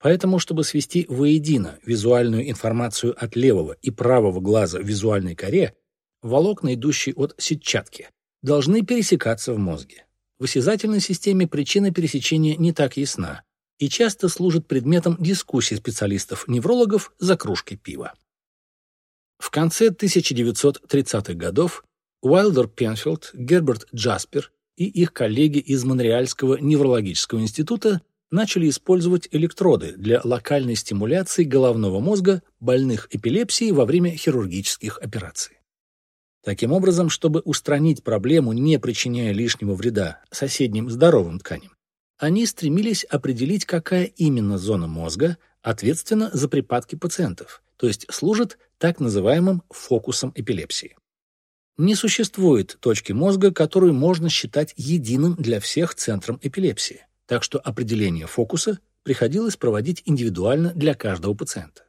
Поэтому, чтобы свести воедино визуальную информацию от левого и правого глаза в визуальной коре, волокна, идущие от сетчатки, должны пересекаться в мозге. В осязательной системе причина пересечения не так ясна и часто служит предметом дискуссий специалистов-неврологов за кружкой пива. В конце 1930-х годов Уайлдер Пенфилд, Герберт Джаспер и их коллеги из Монреальского неврологического института начали использовать электроды для локальной стимуляции головного мозга больных эпилепсией во время хирургических операций. Таким образом, чтобы устранить проблему, не причиняя лишнего вреда соседним здоровым тканям, они стремились определить, какая именно зона мозга ответственна за припадки пациентов, то есть служит так называемым фокусом эпилепсии. Не существует точки мозга, которую можно считать единым для всех центром эпилепсии, так что определение фокуса приходилось проводить индивидуально для каждого пациента.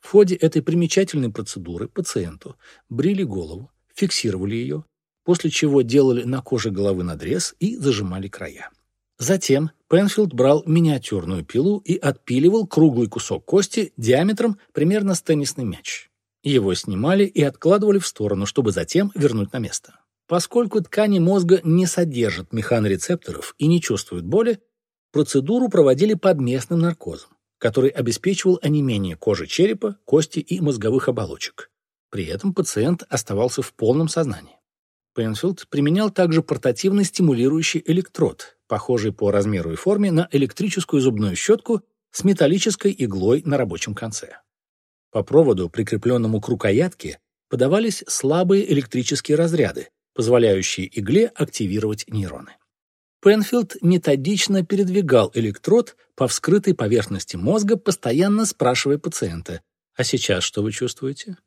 В ходе этой примечательной процедуры пациенту брили голову, фиксировали ее, после чего делали на коже головы надрез и зажимали края. Затем Пенфилд брал миниатюрную пилу и отпиливал круглый кусок кости диаметром примерно с теннисный мяч. Его снимали и откладывали в сторону, чтобы затем вернуть на место. Поскольку ткани мозга не содержат механорецепторов и не чувствуют боли, процедуру проводили под местным наркозом который обеспечивал онемение кожи черепа, кости и мозговых оболочек. При этом пациент оставался в полном сознании. Пенфилд применял также портативный стимулирующий электрод, похожий по размеру и форме на электрическую зубную щетку с металлической иглой на рабочем конце. По проводу, прикрепленному к рукоятке, подавались слабые электрические разряды, позволяющие игле активировать нейроны. Пенфилд методично передвигал электрод по вскрытой поверхности мозга, постоянно спрашивая пациента, «А сейчас что вы чувствуете?»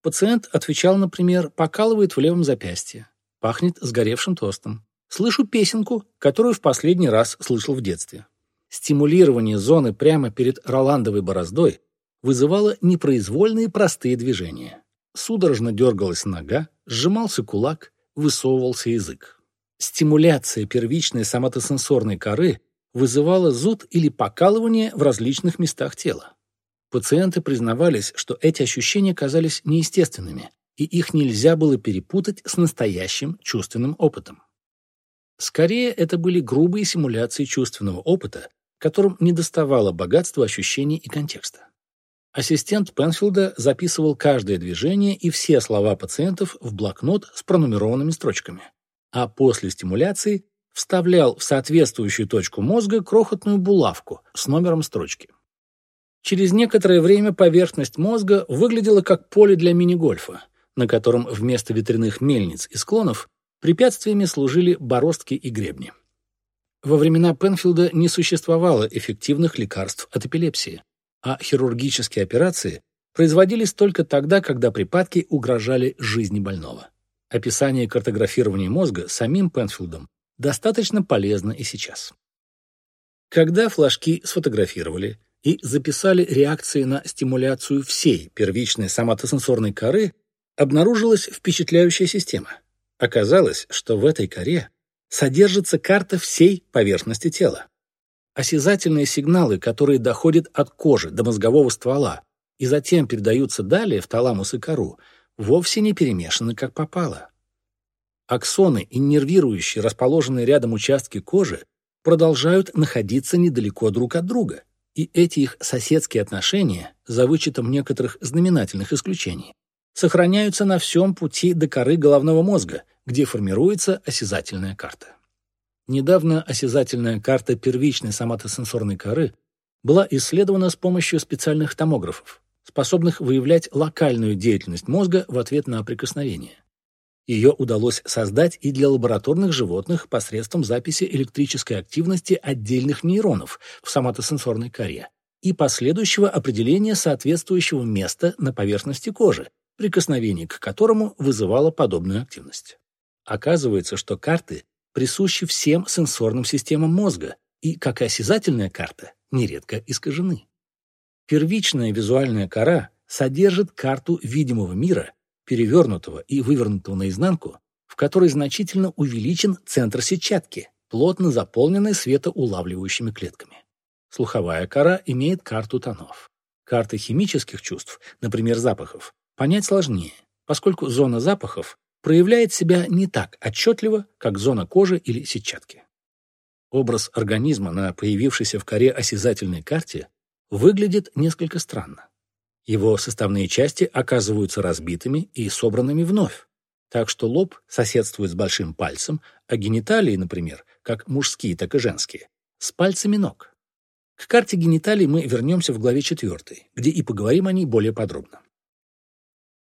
Пациент отвечал, например, «покалывает в левом запястье, пахнет сгоревшим тостом, слышу песенку, которую в последний раз слышал в детстве». Стимулирование зоны прямо перед Роландовой бороздой вызывало непроизвольные простые движения. Судорожно дергалась нога, сжимался кулак, высовывался язык. Стимуляция первичной соматосенсорной коры вызывала зуд или покалывание в различных местах тела. Пациенты признавались, что эти ощущения казались неестественными, и их нельзя было перепутать с настоящим чувственным опытом. Скорее, это были грубые симуляции чувственного опыта, которым недоставало богатства ощущений и контекста. Ассистент Пенфилда записывал каждое движение и все слова пациентов в блокнот с пронумерованными строчками а после стимуляции вставлял в соответствующую точку мозга крохотную булавку с номером строчки. Через некоторое время поверхность мозга выглядела как поле для мини-гольфа, на котором вместо ветряных мельниц и склонов препятствиями служили бороздки и гребни. Во времена Пенфилда не существовало эффективных лекарств от эпилепсии, а хирургические операции производились только тогда, когда припадки угрожали жизни больного. Описание картографирования мозга самим Пенфилдом достаточно полезно и сейчас. Когда флажки сфотографировали и записали реакции на стимуляцию всей первичной соматосенсорной коры, обнаружилась впечатляющая система. Оказалось, что в этой коре содержится карта всей поверхности тела. Осязательные сигналы, которые доходят от кожи до мозгового ствола и затем передаются далее в таламус и кору, вовсе не перемешаны как попало. Аксоны, иннервирующие расположенные рядом участки кожи, продолжают находиться недалеко друг от друга, и эти их соседские отношения, за вычетом некоторых знаменательных исключений, сохраняются на всем пути до коры головного мозга, где формируется осязательная карта. Недавно осязательная карта первичной соматосенсорной коры была исследована с помощью специальных томографов способных выявлять локальную деятельность мозга в ответ на прикосновение. Ее удалось создать и для лабораторных животных посредством записи электрической активности отдельных нейронов в соматосенсорной коре и последующего определения соответствующего места на поверхности кожи, прикосновение к которому вызывало подобную активность. Оказывается, что карты присущи всем сенсорным системам мозга и, как и осязательная карта, нередко искажены. Первичная визуальная кора содержит карту видимого мира, перевернутого и вывернутого наизнанку, в которой значительно увеличен центр сетчатки, плотно заполненной светоулавливающими клетками. Слуховая кора имеет карту тонов. Карты химических чувств, например, запахов, понять сложнее, поскольку зона запахов проявляет себя не так отчетливо, как зона кожи или сетчатки. Образ организма на появившейся в коре осязательной карте выглядит несколько странно. Его составные части оказываются разбитыми и собранными вновь, так что лоб соседствует с большим пальцем, а гениталии, например, как мужские, так и женские, с пальцами ног. К карте гениталий мы вернемся в главе 4, где и поговорим о ней более подробно.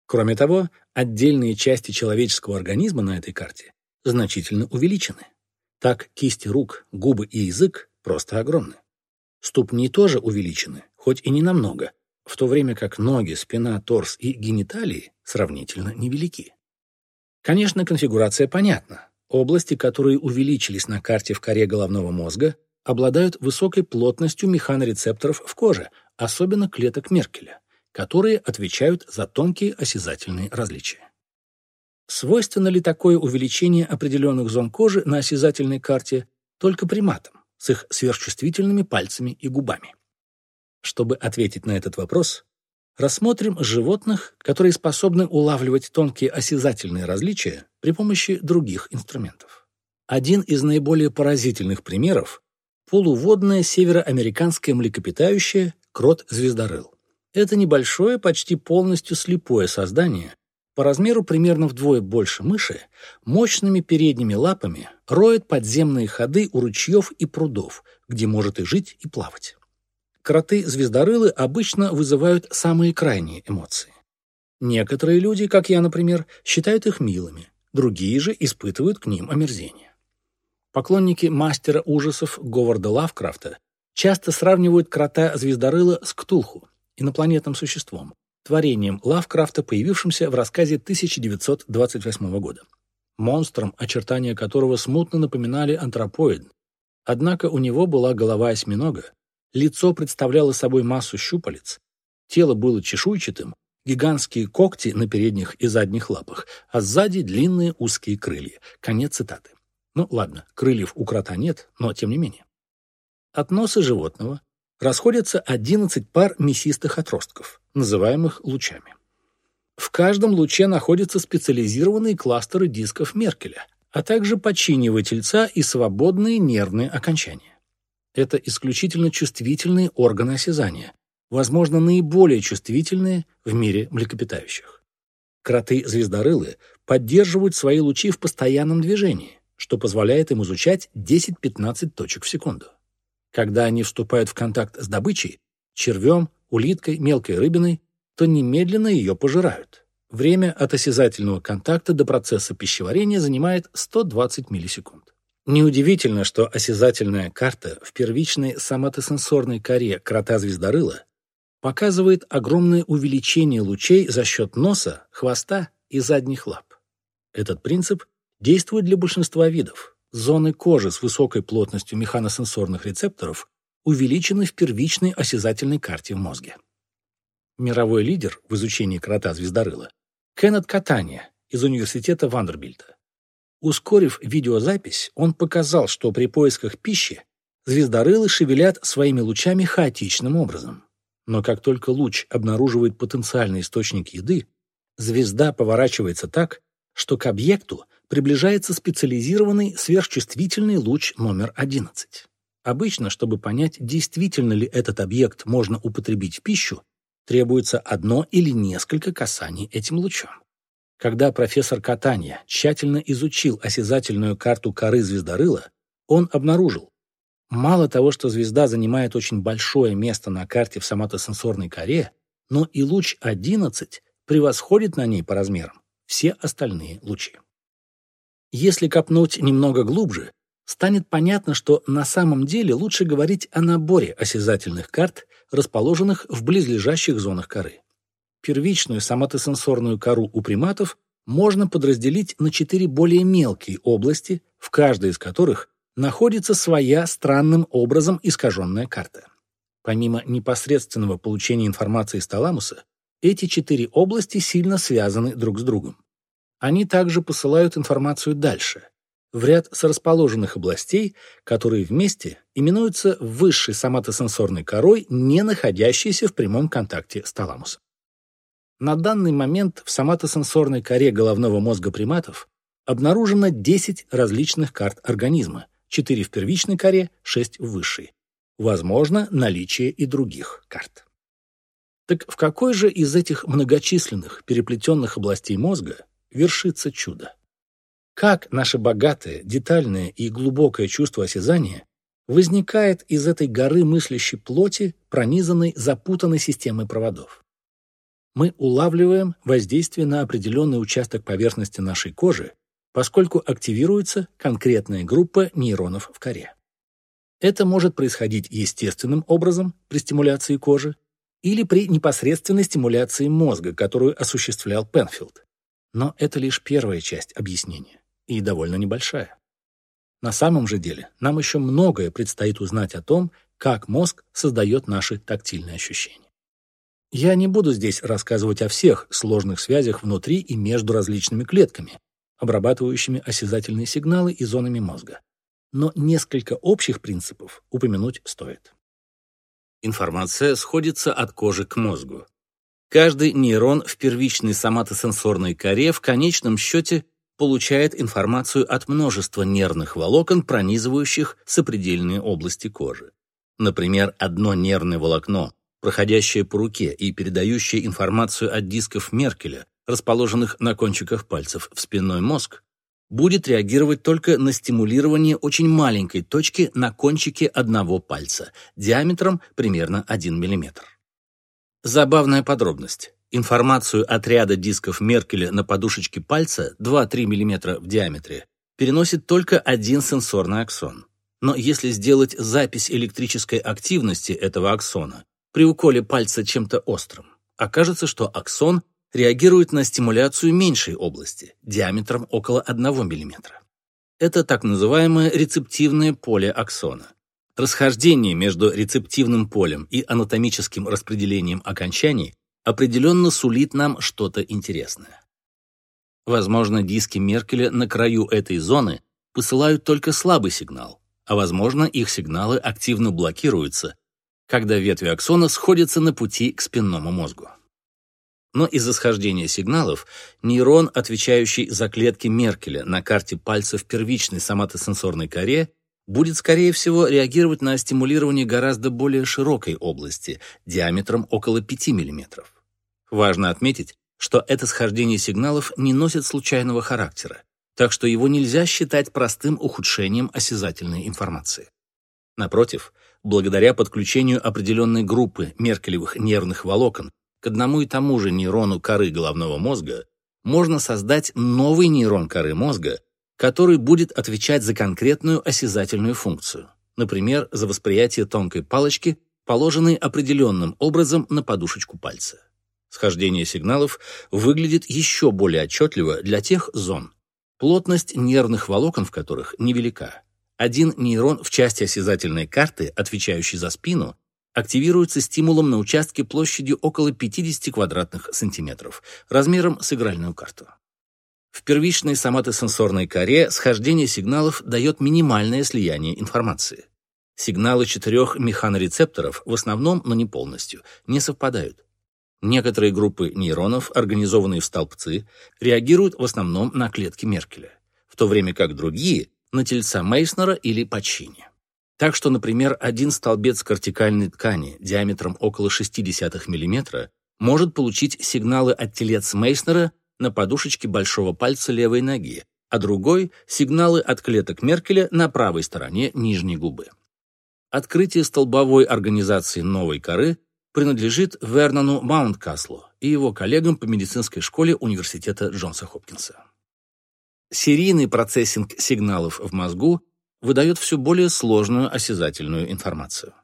Кроме того, отдельные части человеческого организма на этой карте значительно увеличены. Так кисти рук, губы и язык просто огромны. Ступни тоже увеличены, хоть и не намного, в то время как ноги, спина, торс и гениталии сравнительно невелики. Конечно, конфигурация понятна. Области, которые увеличились на карте в коре головного мозга, обладают высокой плотностью механорецепторов в коже, особенно клеток Меркеля, которые отвечают за тонкие осязательные различия. Свойственно ли такое увеличение определенных зон кожи на осязательной карте только приматам? с их сверхчувствительными пальцами и губами. Чтобы ответить на этот вопрос, рассмотрим животных, которые способны улавливать тонкие осязательные различия при помощи других инструментов. Один из наиболее поразительных примеров – полуводное североамериканское млекопитающее крот-звездорыл. Это небольшое, почти полностью слепое создание, по размеру примерно вдвое больше мыши, мощными передними лапами роет подземные ходы у ручьев и прудов, где может и жить, и плавать. Кроты-звездорылы обычно вызывают самые крайние эмоции. Некоторые люди, как я, например, считают их милыми, другие же испытывают к ним омерзение. Поклонники мастера ужасов Говарда Лавкрафта часто сравнивают крота-звездорыла с Ктулху, инопланетным существом, творением Лавкрафта, появившимся в рассказе 1928 года. Монстром, очертания которого смутно напоминали антропоид. Однако у него была голова осьминога, лицо представляло собой массу щупалец, тело было чешуйчатым, гигантские когти на передних и задних лапах, а сзади длинные узкие крылья. Конец цитаты. Ну ладно, крыльев у крота нет, но тем не менее. От носа животного расходятся 11 пар мясистых отростков, называемых лучами. В каждом луче находятся специализированные кластеры дисков Меркеля, а также подчинивая тельца и свободные нервные окончания. Это исключительно чувствительные органы осязания, возможно, наиболее чувствительные в мире млекопитающих. Кроты-звездорылы поддерживают свои лучи в постоянном движении, что позволяет им изучать 10-15 точек в секунду. Когда они вступают в контакт с добычей, червем, улиткой, мелкой рыбиной, то немедленно ее пожирают. Время от осязательного контакта до процесса пищеварения занимает 120 миллисекунд. Неудивительно, что осязательная карта в первичной соматосенсорной коре крота-звездорыла показывает огромное увеличение лучей за счет носа, хвоста и задних лап. Этот принцип действует для большинства видов, Зоны кожи с высокой плотностью механосенсорных рецепторов увеличены в первичной осязательной карте в мозге. Мировой лидер в изучении крота-звездорыла Кеннет Катания из университета Вандербильта. Ускорив видеозапись, он показал, что при поисках пищи звездорылы шевелят своими лучами хаотичным образом. Но как только луч обнаруживает потенциальный источник еды, звезда поворачивается так, что к объекту приближается специализированный сверхчувствительный луч номер 11. Обычно, чтобы понять, действительно ли этот объект можно употребить в пищу, требуется одно или несколько касаний этим лучом. Когда профессор Катания тщательно изучил осязательную карту коры звездорыла, он обнаружил, мало того, что звезда занимает очень большое место на карте в соматосенсорной коре, но и луч 11 превосходит на ней по размерам все остальные лучи. Если копнуть немного глубже, станет понятно, что на самом деле лучше говорить о наборе осязательных карт, расположенных в близлежащих зонах коры. Первичную соматосенсорную кору у приматов можно подразделить на четыре более мелкие области, в каждой из которых находится своя странным образом искаженная карта. Помимо непосредственного получения информации из таламуса, эти четыре области сильно связаны друг с другом. Они также посылают информацию дальше, в ряд сорасположенных областей, которые вместе именуются высшей соматосенсорной корой, не находящейся в прямом контакте с таламусом. На данный момент в соматосенсорной коре головного мозга приматов обнаружено 10 различных карт организма, 4 в первичной коре, 6 в высшей. Возможно, наличие и других карт. Так в какой же из этих многочисленных переплетенных областей мозга вершится чудо. Как наше богатое, детальное и глубокое чувство осязания возникает из этой горы мыслящей плоти, пронизанной запутанной системой проводов? Мы улавливаем воздействие на определенный участок поверхности нашей кожи, поскольку активируется конкретная группа нейронов в коре. Это может происходить естественным образом при стимуляции кожи или при непосредственной стимуляции мозга, которую осуществлял Пенфилд. Но это лишь первая часть объяснения, и довольно небольшая. На самом же деле нам еще многое предстоит узнать о том, как мозг создает наши тактильные ощущения. Я не буду здесь рассказывать о всех сложных связях внутри и между различными клетками, обрабатывающими осязательные сигналы и зонами мозга. Но несколько общих принципов упомянуть стоит. Информация сходится от кожи к мозгу. Каждый нейрон в первичной соматосенсорной коре в конечном счете получает информацию от множества нервных волокон, пронизывающих сопредельные области кожи. Например, одно нервное волокно проходящая по руке и передающая информацию от дисков Меркеля, расположенных на кончиках пальцев в спинной мозг, будет реагировать только на стимулирование очень маленькой точки на кончике одного пальца, диаметром примерно 1 мм. Забавная подробность. Информацию от ряда дисков Меркеля на подушечке пальца 2-3 мм в диаметре переносит только один сенсорный аксон. Но если сделать запись электрической активности этого аксона при уколе пальца чем-то острым, окажется, что аксон реагирует на стимуляцию меньшей области, диаметром около 1 мм. Это так называемое рецептивное поле аксона. Расхождение между рецептивным полем и анатомическим распределением окончаний определенно сулит нам что-то интересное. Возможно, диски Меркеля на краю этой зоны посылают только слабый сигнал, а возможно, их сигналы активно блокируются, когда ветви аксона сходятся на пути к спинному мозгу. Но из-за схождения сигналов нейрон, отвечающий за клетки Меркеля на карте пальца в первичной соматосенсорной коре, будет, скорее всего, реагировать на стимулирование гораздо более широкой области, диаметром около 5 мм. Важно отметить, что это схождение сигналов не носит случайного характера, так что его нельзя считать простым ухудшением осязательной информации. Напротив, благодаря подключению определенной группы меркелевых нервных волокон к одному и тому же нейрону коры головного мозга можно создать новый нейрон коры мозга, который будет отвечать за конкретную осязательную функцию, например, за восприятие тонкой палочки, положенной определенным образом на подушечку пальца. Схождение сигналов выглядит еще более отчетливо для тех зон, плотность нервных волокон в которых невелика. Один нейрон в части осязательной карты, отвечающий за спину, активируется стимулом на участке площадью около 50 квадратных сантиметров, размером с игральную карту. В первичной соматосенсорной коре схождение сигналов дает минимальное слияние информации. Сигналы четырех механорецепторов в основном, но не полностью, не совпадают. Некоторые группы нейронов, организованные в столбцы, реагируют в основном на клетки Меркеля, в то время как другие — на тельца Мейснера или Пачини. Так что, например, один столбец кортикальной ткани диаметром около 0,6 мм может получить сигналы от телец Мейснера на подушечке большого пальца левой ноги, а другой — сигналы от клеток Меркеля на правой стороне нижней губы. Открытие столбовой организации новой коры принадлежит Вернону Маунткаслу и его коллегам по медицинской школе Университета Джонса Хопкинса. Серийный процессинг сигналов в мозгу выдает все более сложную осязательную информацию.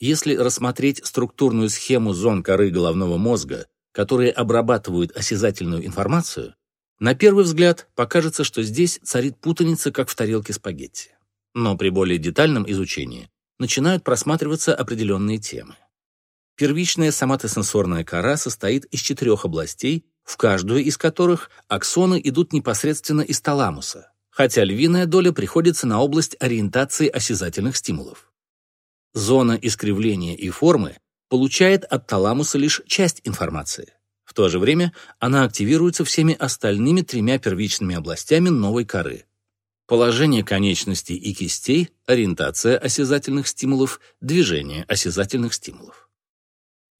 Если рассмотреть структурную схему зон коры головного мозга, которые обрабатывают осязательную информацию, на первый взгляд покажется, что здесь царит путаница, как в тарелке спагетти. Но при более детальном изучении начинают просматриваться определенные темы. Первичная соматосенсорная кора состоит из четырех областей, в каждую из которых аксоны идут непосредственно из таламуса, хотя львиная доля приходится на область ориентации осязательных стимулов. Зона искривления и формы получает от таламуса лишь часть информации. В то же время она активируется всеми остальными тремя первичными областями новой коры. Положение конечностей и кистей, ориентация осязательных стимулов, движение осязательных стимулов.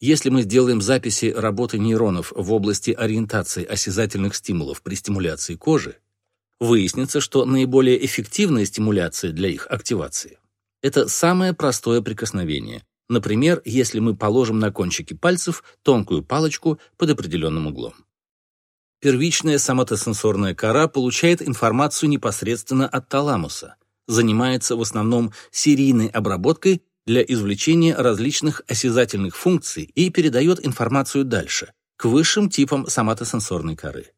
Если мы сделаем записи работы нейронов в области ориентации осязательных стимулов при стимуляции кожи, выяснится, что наиболее эффективная стимуляция для их активации – это самое простое прикосновение. Например, если мы положим на кончики пальцев тонкую палочку под определенным углом. Первичная соматосенсорная кора получает информацию непосредственно от таламуса, занимается в основном серийной обработкой для извлечения различных осязательных функций и передает информацию дальше, к высшим типам соматосенсорной коры.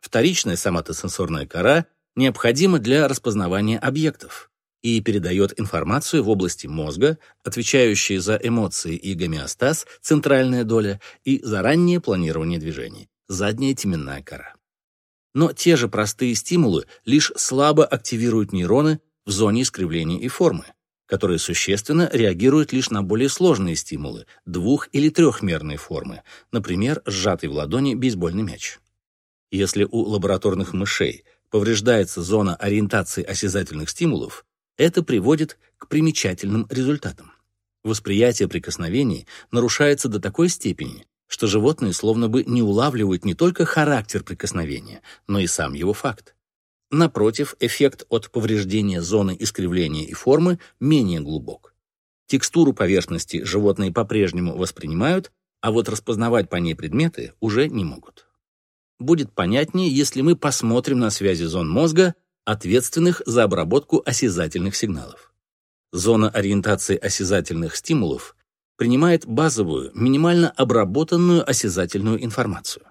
Вторичная соматосенсорная кора необходима для распознавания объектов и передает информацию в области мозга, отвечающие за эмоции и гомеостаз, центральная доля, и за раннее планирование движений, задняя теменная кора. Но те же простые стимулы лишь слабо активируют нейроны в зоне искривления и формы, которые существенно реагируют лишь на более сложные стимулы, двух- или трехмерной формы, например, сжатый в ладони бейсбольный мяч. Если у лабораторных мышей повреждается зона ориентации осязательных стимулов, это приводит к примечательным результатам. Восприятие прикосновений нарушается до такой степени, что животные словно бы не улавливают не только характер прикосновения, но и сам его факт. Напротив, эффект от повреждения зоны искривления и формы менее глубок. Текстуру поверхности животные по-прежнему воспринимают, а вот распознавать по ней предметы уже не могут. Будет понятнее, если мы посмотрим на связи зон мозга, ответственных за обработку осязательных сигналов. Зона ориентации осязательных стимулов принимает базовую, минимально обработанную осязательную информацию.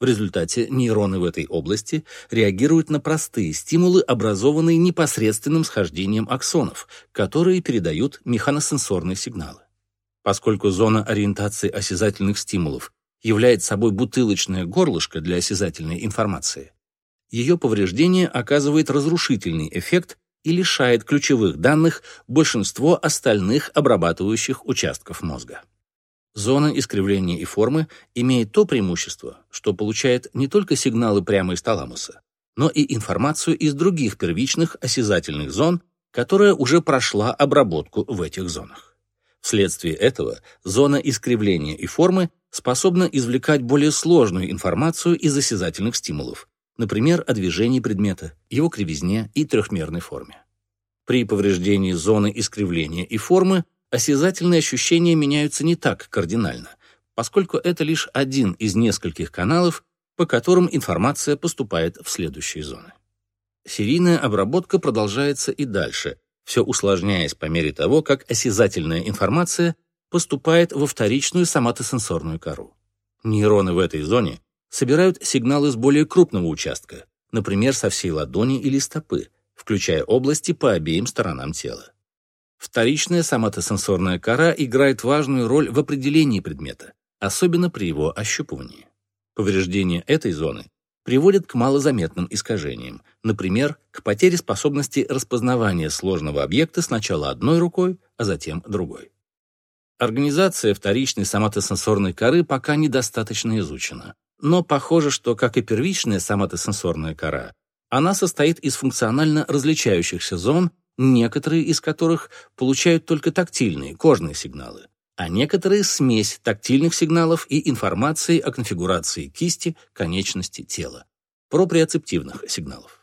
В результате нейроны в этой области реагируют на простые стимулы, образованные непосредственным схождением аксонов, которые передают механосенсорные сигналы. Поскольку зона ориентации осязательных стимулов является собой бутылочное горлышко для осязательной информации, ее повреждение оказывает разрушительный эффект и лишает ключевых данных большинство остальных обрабатывающих участков мозга. Зона искривления и формы имеет то преимущество, что получает не только сигналы прямо из таламуса, но и информацию из других первичных осязательных зон, которая уже прошла обработку в этих зонах. Вследствие этого зона искривления и формы способна извлекать более сложную информацию из осязательных стимулов, например, о движении предмета, его кривизне и трехмерной форме. При повреждении зоны искривления и формы осязательные ощущения меняются не так кардинально, поскольку это лишь один из нескольких каналов, по которым информация поступает в следующие зоны. Серийная обработка продолжается и дальше, все усложняясь по мере того, как осязательная информация поступает во вторичную соматосенсорную кору. Нейроны в этой зоне собирают сигналы с более крупного участка, например, со всей ладони или стопы, включая области по обеим сторонам тела. Вторичная соматосенсорная кора играет важную роль в определении предмета, особенно при его ощупывании. Повреждение этой зоны приводит к малозаметным искажениям, например, к потере способности распознавания сложного объекта сначала одной рукой, а затем другой. Организация вторичной соматосенсорной коры пока недостаточно изучена, но похоже, что, как и первичная соматосенсорная кора, она состоит из функционально различающихся зон, некоторые из которых получают только тактильные, кожные сигналы, а некоторые — смесь тактильных сигналов и информации о конфигурации кисти, конечности тела, проприоцептивных сигналов.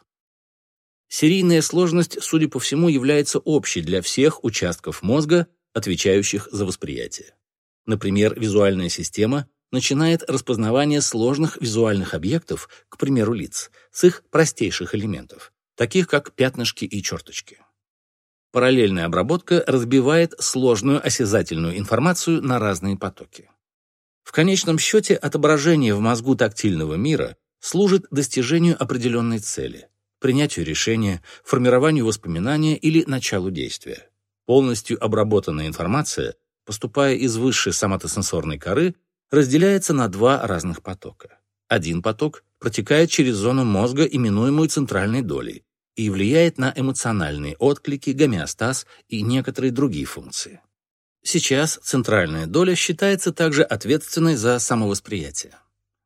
Серийная сложность, судя по всему, является общей для всех участков мозга, отвечающих за восприятие. Например, визуальная система начинает распознавание сложных визуальных объектов, к примеру, лиц, с их простейших элементов, таких как пятнышки и черточки. Параллельная обработка разбивает сложную осязательную информацию на разные потоки. В конечном счете отображение в мозгу тактильного мира служит достижению определенной цели, принятию решения, формированию воспоминания или началу действия. Полностью обработанная информация, поступая из высшей соматосенсорной коры, разделяется на два разных потока. Один поток протекает через зону мозга, именуемую центральной долей, и влияет на эмоциональные отклики, гомеостаз и некоторые другие функции. Сейчас центральная доля считается также ответственной за самовосприятие.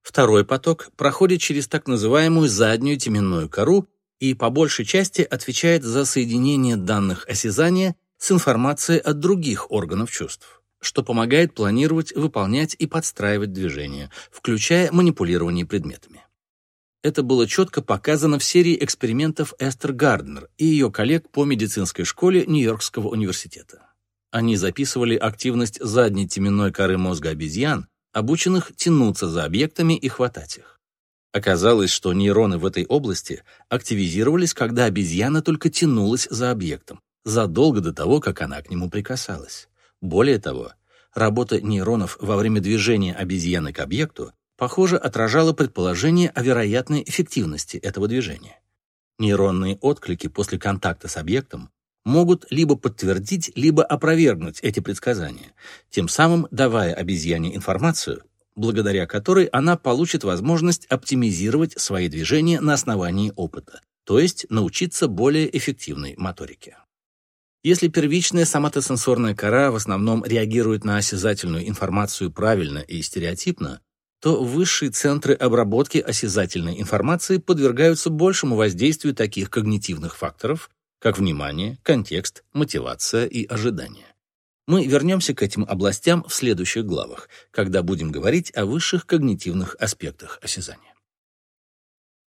Второй поток проходит через так называемую заднюю теменную кору и по большей части отвечает за соединение данных осязания с информацией от других органов чувств, что помогает планировать, выполнять и подстраивать движения, включая манипулирование предметами. Это было четко показано в серии экспериментов Эстер Гарднер и ее коллег по медицинской школе Нью-Йоркского университета. Они записывали активность задней теменной коры мозга обезьян, обученных тянуться за объектами и хватать их. Оказалось, что нейроны в этой области активизировались, когда обезьяна только тянулась за объектом, задолго до того, как она к нему прикасалась. Более того, работа нейронов во время движения обезьяны к объекту похоже, отражало предположение о вероятной эффективности этого движения. Нейронные отклики после контакта с объектом могут либо подтвердить, либо опровергнуть эти предсказания, тем самым давая обезьяне информацию, благодаря которой она получит возможность оптимизировать свои движения на основании опыта, то есть научиться более эффективной моторике. Если первичная соматосенсорная кора в основном реагирует на осязательную информацию правильно и стереотипно, то высшие центры обработки осязательной информации подвергаются большему воздействию таких когнитивных факторов, как внимание, контекст, мотивация и ожидание. Мы вернемся к этим областям в следующих главах, когда будем говорить о высших когнитивных аспектах осязания.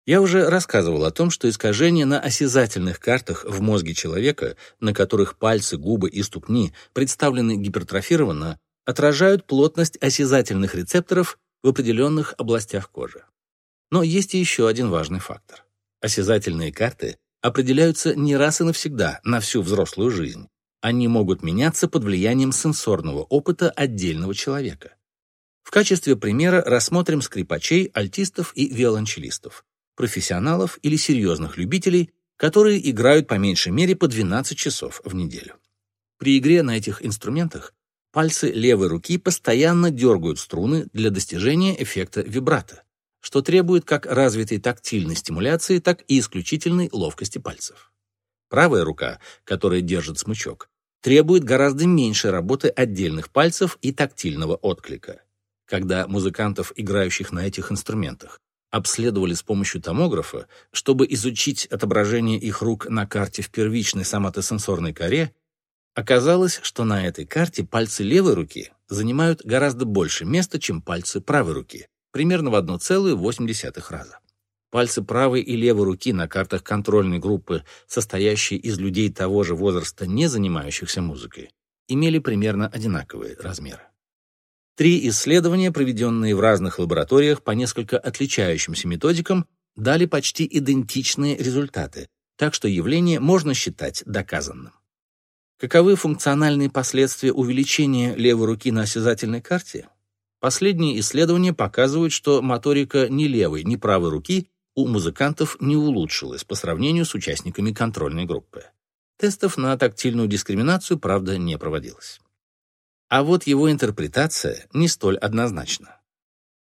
Я уже рассказывал о том, что искажения на осязательных картах в мозге человека, на которых пальцы, губы и ступни представлены гипертрофированно, отражают плотность осязательных рецепторов в определенных областях кожи. Но есть еще один важный фактор. Осязательные карты определяются не раз и навсегда, на всю взрослую жизнь. Они могут меняться под влиянием сенсорного опыта отдельного человека. В качестве примера рассмотрим скрипачей, альтистов и виолончелистов, профессионалов или серьезных любителей, которые играют по меньшей мере по 12 часов в неделю. При игре на этих инструментах пальцы левой руки постоянно дергают струны для достижения эффекта вибрато, что требует как развитой тактильной стимуляции, так и исключительной ловкости пальцев. Правая рука, которая держит смычок, требует гораздо меньшей работы отдельных пальцев и тактильного отклика. Когда музыкантов, играющих на этих инструментах, обследовали с помощью томографа, чтобы изучить отображение их рук на карте в первичной соматосенсорной коре, оказалось, что на этой карте пальцы левой руки занимают гораздо больше места, чем пальцы правой руки, примерно в 1,8 раза. Пальцы правой и левой руки на картах контрольной группы, состоящей из людей того же возраста, не занимающихся музыкой, имели примерно одинаковые размеры. Три исследования, проведенные в разных лабораториях по несколько отличающимся методикам, дали почти идентичные результаты, так что явление можно считать доказанным. Каковы функциональные последствия увеличения левой руки на осязательной карте? Последние исследования показывают, что моторика ни левой, ни правой руки у музыкантов не улучшилась по сравнению с участниками контрольной группы. Тестов на тактильную дискриминацию, правда, не проводилось. А вот его интерпретация не столь однозначна.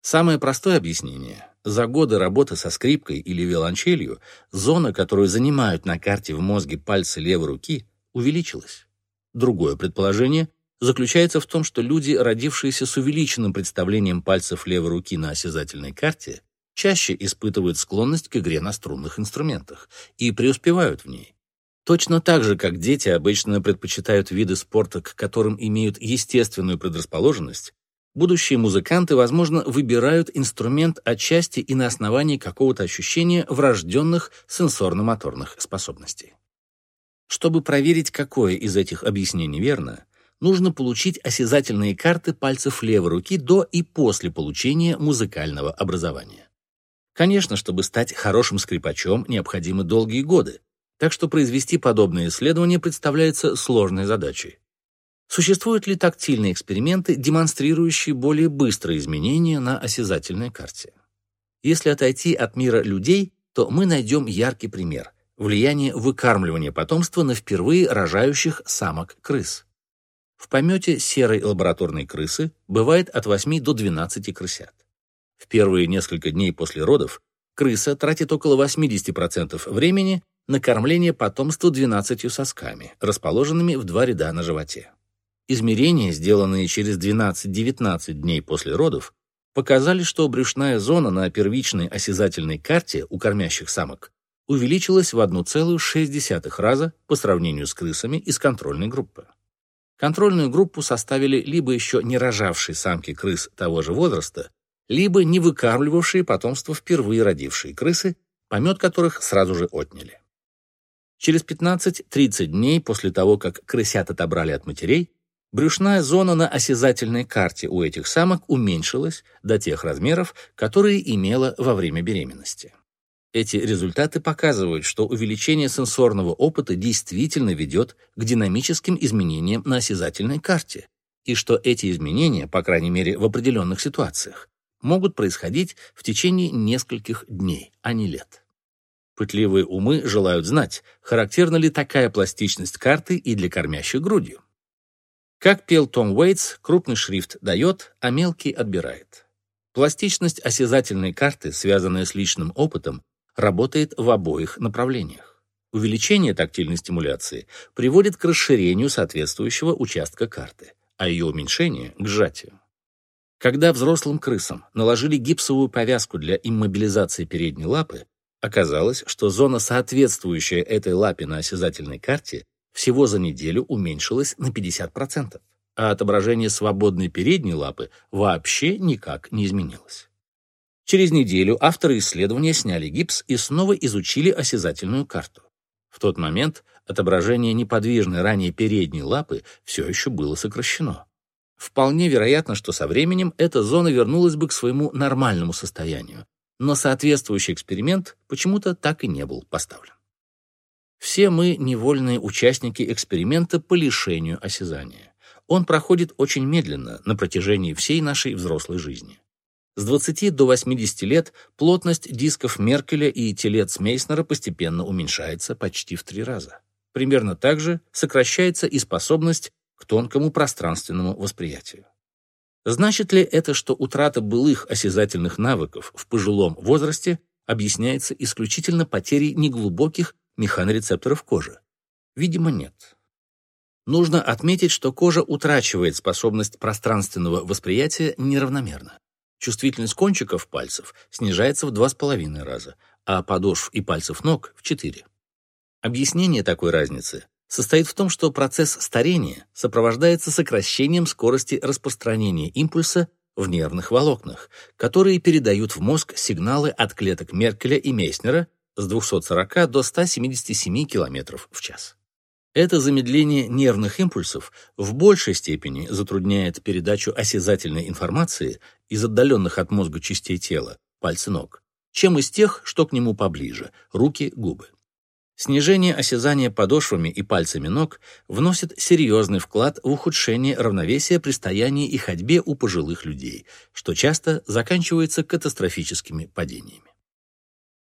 Самое простое объяснение – за годы работы со скрипкой или виолончелью зона, которую занимают на карте в мозге пальцы левой руки, увеличилась. Другое предположение заключается в том, что люди, родившиеся с увеличенным представлением пальцев левой руки на осязательной карте, чаще испытывают склонность к игре на струнных инструментах и преуспевают в ней. Точно так же, как дети обычно предпочитают виды спорта, к которым имеют естественную предрасположенность, будущие музыканты, возможно, выбирают инструмент отчасти и на основании какого-то ощущения врожденных сенсорно-моторных способностей. Чтобы проверить, какое из этих объяснений верно, нужно получить осязательные карты пальцев левой руки до и после получения музыкального образования. Конечно, чтобы стать хорошим скрипачом, необходимы долгие годы, так что произвести подобное исследование представляется сложной задачей. Существуют ли тактильные эксперименты, демонстрирующие более быстрые изменения на осязательной карте? Если отойти от мира людей, то мы найдем яркий пример – влияние выкармливания потомства на впервые рожающих самок крыс. В помете серой лабораторной крысы бывает от 8 до 12 крысят. В первые несколько дней после родов крыса тратит около 80% времени на кормление потомства 12 сосками, расположенными в два ряда на животе. Измерения, сделанные через 12-19 дней после родов, показали, что брюшная зона на первичной осязательной карте у кормящих самок увеличилась в 1,6 раза по сравнению с крысами из контрольной группы. Контрольную группу составили либо еще не рожавшие самки крыс того же возраста, либо не выкармливавшие потомство впервые родившие крысы, помет которых сразу же отняли. Через 15-30 дней после того, как крысят отобрали от матерей, брюшная зона на осязательной карте у этих самок уменьшилась до тех размеров, которые имела во время беременности. Эти результаты показывают, что увеличение сенсорного опыта действительно ведет к динамическим изменениям на осязательной карте, и что эти изменения, по крайней мере в определенных ситуациях, могут происходить в течение нескольких дней, а не лет. Пытливые умы желают знать, характерна ли такая пластичность карты и для кормящих грудью. Как пел Том Уэйтс, крупный шрифт дает, а мелкий отбирает. Пластичность осязательной карты, связанная с личным опытом, работает в обоих направлениях. Увеличение тактильной стимуляции приводит к расширению соответствующего участка карты, а ее уменьшение — к сжатию. Когда взрослым крысам наложили гипсовую повязку для иммобилизации передней лапы, Оказалось, что зона, соответствующая этой лапе на осязательной карте, всего за неделю уменьшилась на 50%. а отображение свободной передней лапы вообще никак не изменилось. Через неделю авторы исследования сняли гипс и снова изучили осязательную карту. В тот момент отображение неподвижной ранее передней лапы все еще было сокращено. Вполне вероятно, что со временем эта зона вернулась бы к своему нормальному состоянию, но соответствующий эксперимент почему-то так и не был поставлен. Все мы невольные участники эксперимента по лишению осязания. Он проходит очень медленно на протяжении всей нашей взрослой жизни. С 20 до 80 лет плотность дисков Меркеля и телец Мейснера постепенно уменьшается почти в три раза. Примерно так же сокращается и способность к тонкому пространственному восприятию. Значит ли это, что утрата былых осязательных навыков в пожилом возрасте объясняется исключительно потерей неглубоких механорецепторов кожи? Видимо, нет. Нужно отметить, что кожа утрачивает способность пространственного восприятия неравномерно. Чувствительность кончиков пальцев снижается в 2,5 раза, а подошв и пальцев ног — в 4. Объяснение такой разницы состоит в том, что процесс старения сопровождается сокращением скорости распространения импульса в нервных волокнах, которые передают в мозг сигналы от клеток Меркеля и Мейснера с 240 до 177 км в час. Это замедление нервных импульсов в большей степени затрудняет передачу осязательной информации из отдаленных от мозга частей тела, пальцы ног, чем из тех, что к нему поближе, руки, губы. Снижение осязания подошвами и пальцами ног вносит серьезный вклад в ухудшение равновесия при стоянии и ходьбе у пожилых людей, что часто заканчивается катастрофическими падениями.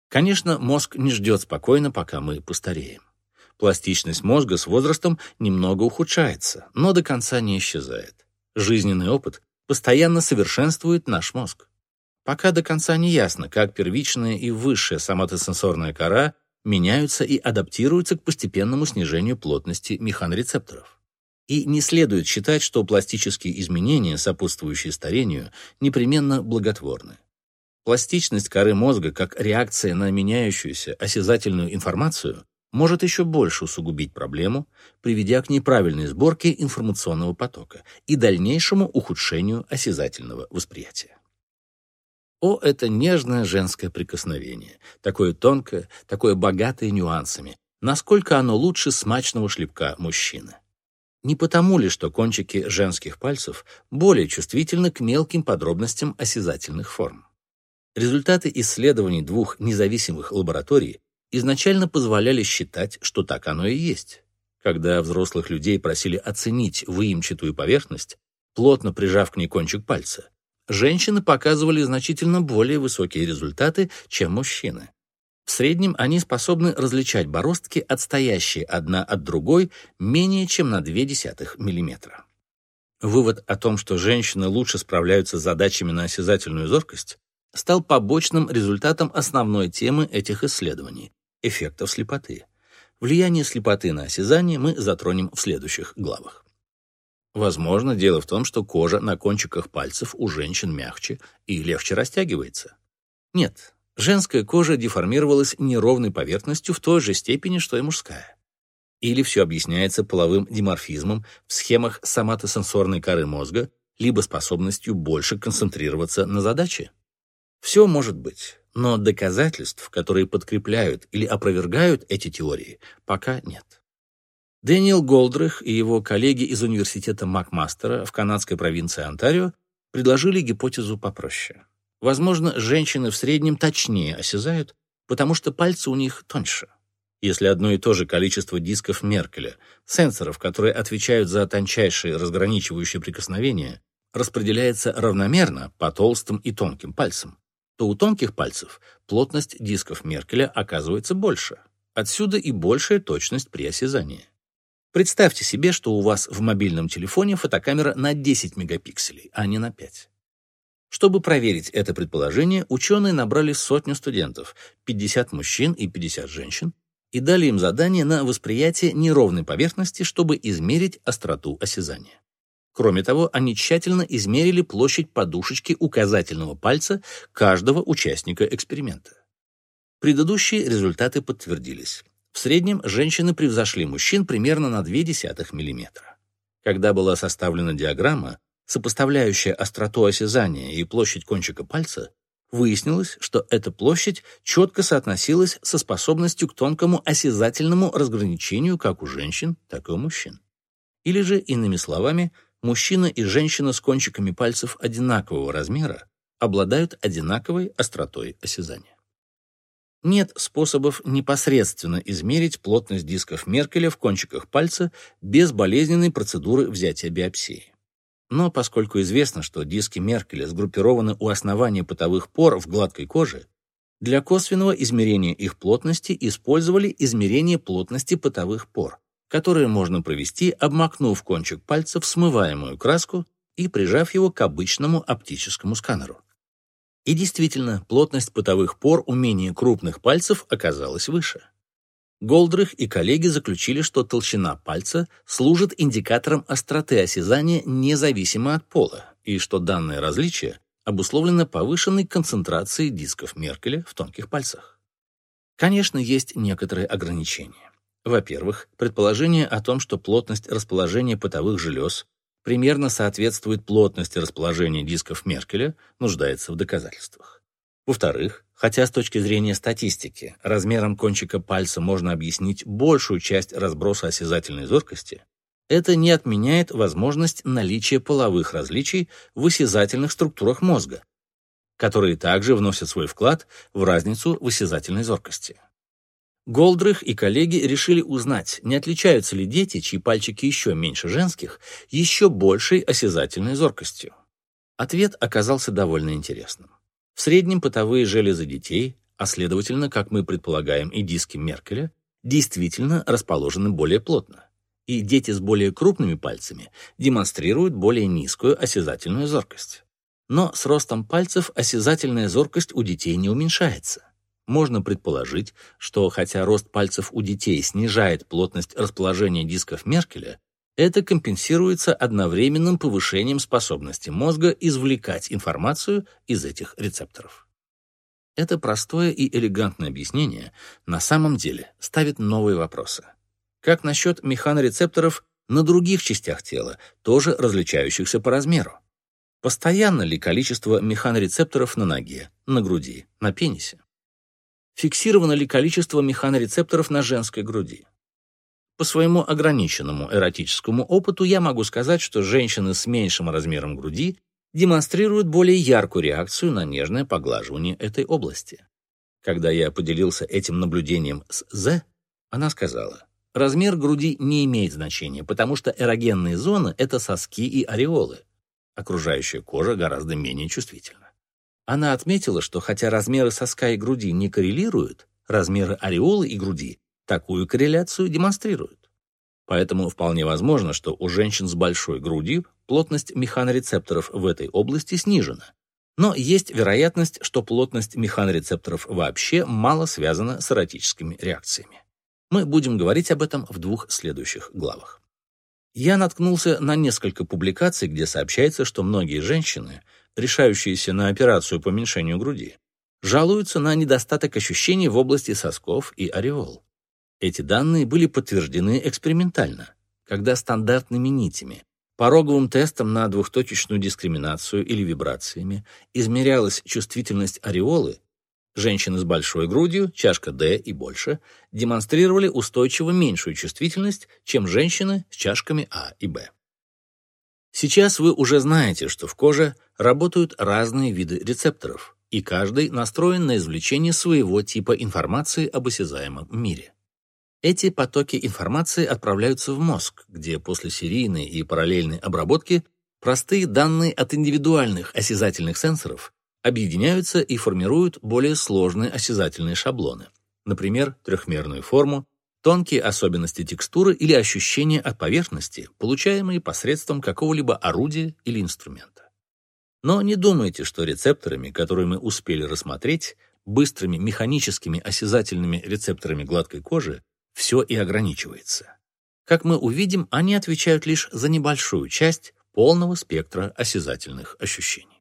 Конечно, мозг не ждет спокойно, пока мы постареем. Пластичность мозга с возрастом немного ухудшается, но до конца не исчезает. Жизненный опыт постоянно совершенствует наш мозг. Пока до конца не ясно, как первичная и высшая соматосенсорная кора меняются и адаптируются к постепенному снижению плотности механорецепторов. И не следует считать, что пластические изменения, сопутствующие старению, непременно благотворны. Пластичность коры мозга как реакция на меняющуюся осязательную информацию может еще больше усугубить проблему, приведя к неправильной сборке информационного потока и дальнейшему ухудшению осязательного восприятия. О, это нежное женское прикосновение, такое тонкое, такое богатое нюансами, насколько оно лучше смачного шлепка мужчины. Не потому ли, что кончики женских пальцев более чувствительны к мелким подробностям осязательных форм? Результаты исследований двух независимых лабораторий изначально позволяли считать, что так оно и есть. Когда взрослых людей просили оценить выемчатую поверхность, плотно прижав к ней кончик пальца, женщины показывали значительно более высокие результаты, чем мужчины. В среднем они способны различать бороздки, отстоящие одна от другой менее чем на 0,2 мм. Вывод о том, что женщины лучше справляются с задачами на осязательную зоркость, стал побочным результатом основной темы этих исследований – эффектов слепоты. Влияние слепоты на осязание мы затронем в следующих главах. Возможно, дело в том, что кожа на кончиках пальцев у женщин мягче и легче растягивается. Нет, женская кожа деформировалась неровной поверхностью в той же степени, что и мужская. Или все объясняется половым диморфизмом в схемах соматосенсорной коры мозга, либо способностью больше концентрироваться на задаче. Все может быть, но доказательств, которые подкрепляют или опровергают эти теории, пока нет. Дэниел Голдрых и его коллеги из университета Макмастера в канадской провинции Онтарио предложили гипотезу попроще. Возможно, женщины в среднем точнее осязают, потому что пальцы у них тоньше. Если одно и то же количество дисков Меркеля, сенсоров, которые отвечают за тончайшие разграничивающие прикосновения, распределяется равномерно по толстым и тонким пальцам, то у тонких пальцев плотность дисков Меркеля оказывается больше. Отсюда и большая точность при осязании. Представьте себе, что у вас в мобильном телефоне фотокамера на 10 мегапикселей, а не на 5. Чтобы проверить это предположение, ученые набрали сотню студентов, 50 мужчин и 50 женщин, и дали им задание на восприятие неровной поверхности, чтобы измерить остроту осязания. Кроме того, они тщательно измерили площадь подушечки указательного пальца каждого участника эксперимента. Предыдущие результаты подтвердились. В среднем женщины превзошли мужчин примерно на 0,2 мм. Когда была составлена диаграмма, сопоставляющая остроту осязания и площадь кончика пальца, выяснилось, что эта площадь четко соотносилась со способностью к тонкому осязательному разграничению как у женщин, так и у мужчин. Или же, иными словами, мужчина и женщина с кончиками пальцев одинакового размера обладают одинаковой остротой осязания. Нет способов непосредственно измерить плотность дисков Меркеля в кончиках пальца без болезненной процедуры взятия биопсии. Но поскольку известно, что диски Меркеля сгруппированы у основания потовых пор в гладкой коже, для косвенного измерения их плотности использовали измерение плотности потовых пор, которое можно провести, обмакнув кончик пальца в смываемую краску и прижав его к обычному оптическому сканеру. И действительно, плотность потовых пор у менее крупных пальцев оказалась выше. Голдрых и коллеги заключили, что толщина пальца служит индикатором остроты осязания независимо от пола, и что данное различие обусловлено повышенной концентрацией дисков Меркеля в тонких пальцах. Конечно, есть некоторые ограничения. Во-первых, предположение о том, что плотность расположения потовых желез примерно соответствует плотности расположения дисков Меркеля, нуждается в доказательствах. Во-вторых, хотя с точки зрения статистики размером кончика пальца можно объяснить большую часть разброса осязательной зоркости, это не отменяет возможность наличия половых различий в осязательных структурах мозга, которые также вносят свой вклад в разницу в осязательной зоркости. Голдрых и коллеги решили узнать, не отличаются ли дети, чьи пальчики еще меньше женских, еще большей осязательной зоркостью. Ответ оказался довольно интересным. В среднем потовые железы детей, а следовательно, как мы предполагаем, и диски Меркеля, действительно расположены более плотно. И дети с более крупными пальцами демонстрируют более низкую осязательную зоркость. Но с ростом пальцев осязательная зоркость у детей не уменьшается. Можно предположить, что хотя рост пальцев у детей снижает плотность расположения дисков Меркеля, это компенсируется одновременным повышением способности мозга извлекать информацию из этих рецепторов. Это простое и элегантное объяснение на самом деле ставит новые вопросы. Как насчет механорецепторов на других частях тела, тоже различающихся по размеру? Постоянно ли количество механорецепторов на ноге, на груди, на пенисе? Фиксировано ли количество механорецепторов на женской груди. По своему ограниченному эротическому опыту я могу сказать, что женщины с меньшим размером груди демонстрируют более яркую реакцию на нежное поглаживание этой области. Когда я поделился этим наблюдением с З, она сказала, размер груди не имеет значения, потому что эрогенные зоны — это соски и ореолы. Окружающая кожа гораздо менее чувствительна. Она отметила, что хотя размеры соска и груди не коррелируют, размеры ореолы и груди такую корреляцию демонстрируют. Поэтому вполне возможно, что у женщин с большой грудью плотность механорецепторов в этой области снижена. Но есть вероятность, что плотность механорецепторов вообще мало связана с эротическими реакциями. Мы будем говорить об этом в двух следующих главах. Я наткнулся на несколько публикаций, где сообщается, что многие женщины решающиеся на операцию по уменьшению груди, жалуются на недостаток ощущений в области сосков и ореол. Эти данные были подтверждены экспериментально, когда стандартными нитями, пороговым тестом на двухточечную дискриминацию или вибрациями измерялась чувствительность ореолы, женщины с большой грудью, чашка D и больше, демонстрировали устойчиво меньшую чувствительность, чем женщины с чашками А и Б. Сейчас вы уже знаете, что в коже работают разные виды рецепторов, и каждый настроен на извлечение своего типа информации об осязаемом мире. Эти потоки информации отправляются в мозг, где после серийной и параллельной обработки простые данные от индивидуальных осязательных сенсоров объединяются и формируют более сложные осязательные шаблоны, например, трехмерную форму, тонкие особенности текстуры или ощущения от поверхности, получаемые посредством какого-либо орудия или инструмента. Но не думайте, что рецепторами, которые мы успели рассмотреть, быстрыми механическими осязательными рецепторами гладкой кожи, все и ограничивается. Как мы увидим, они отвечают лишь за небольшую часть полного спектра осязательных ощущений.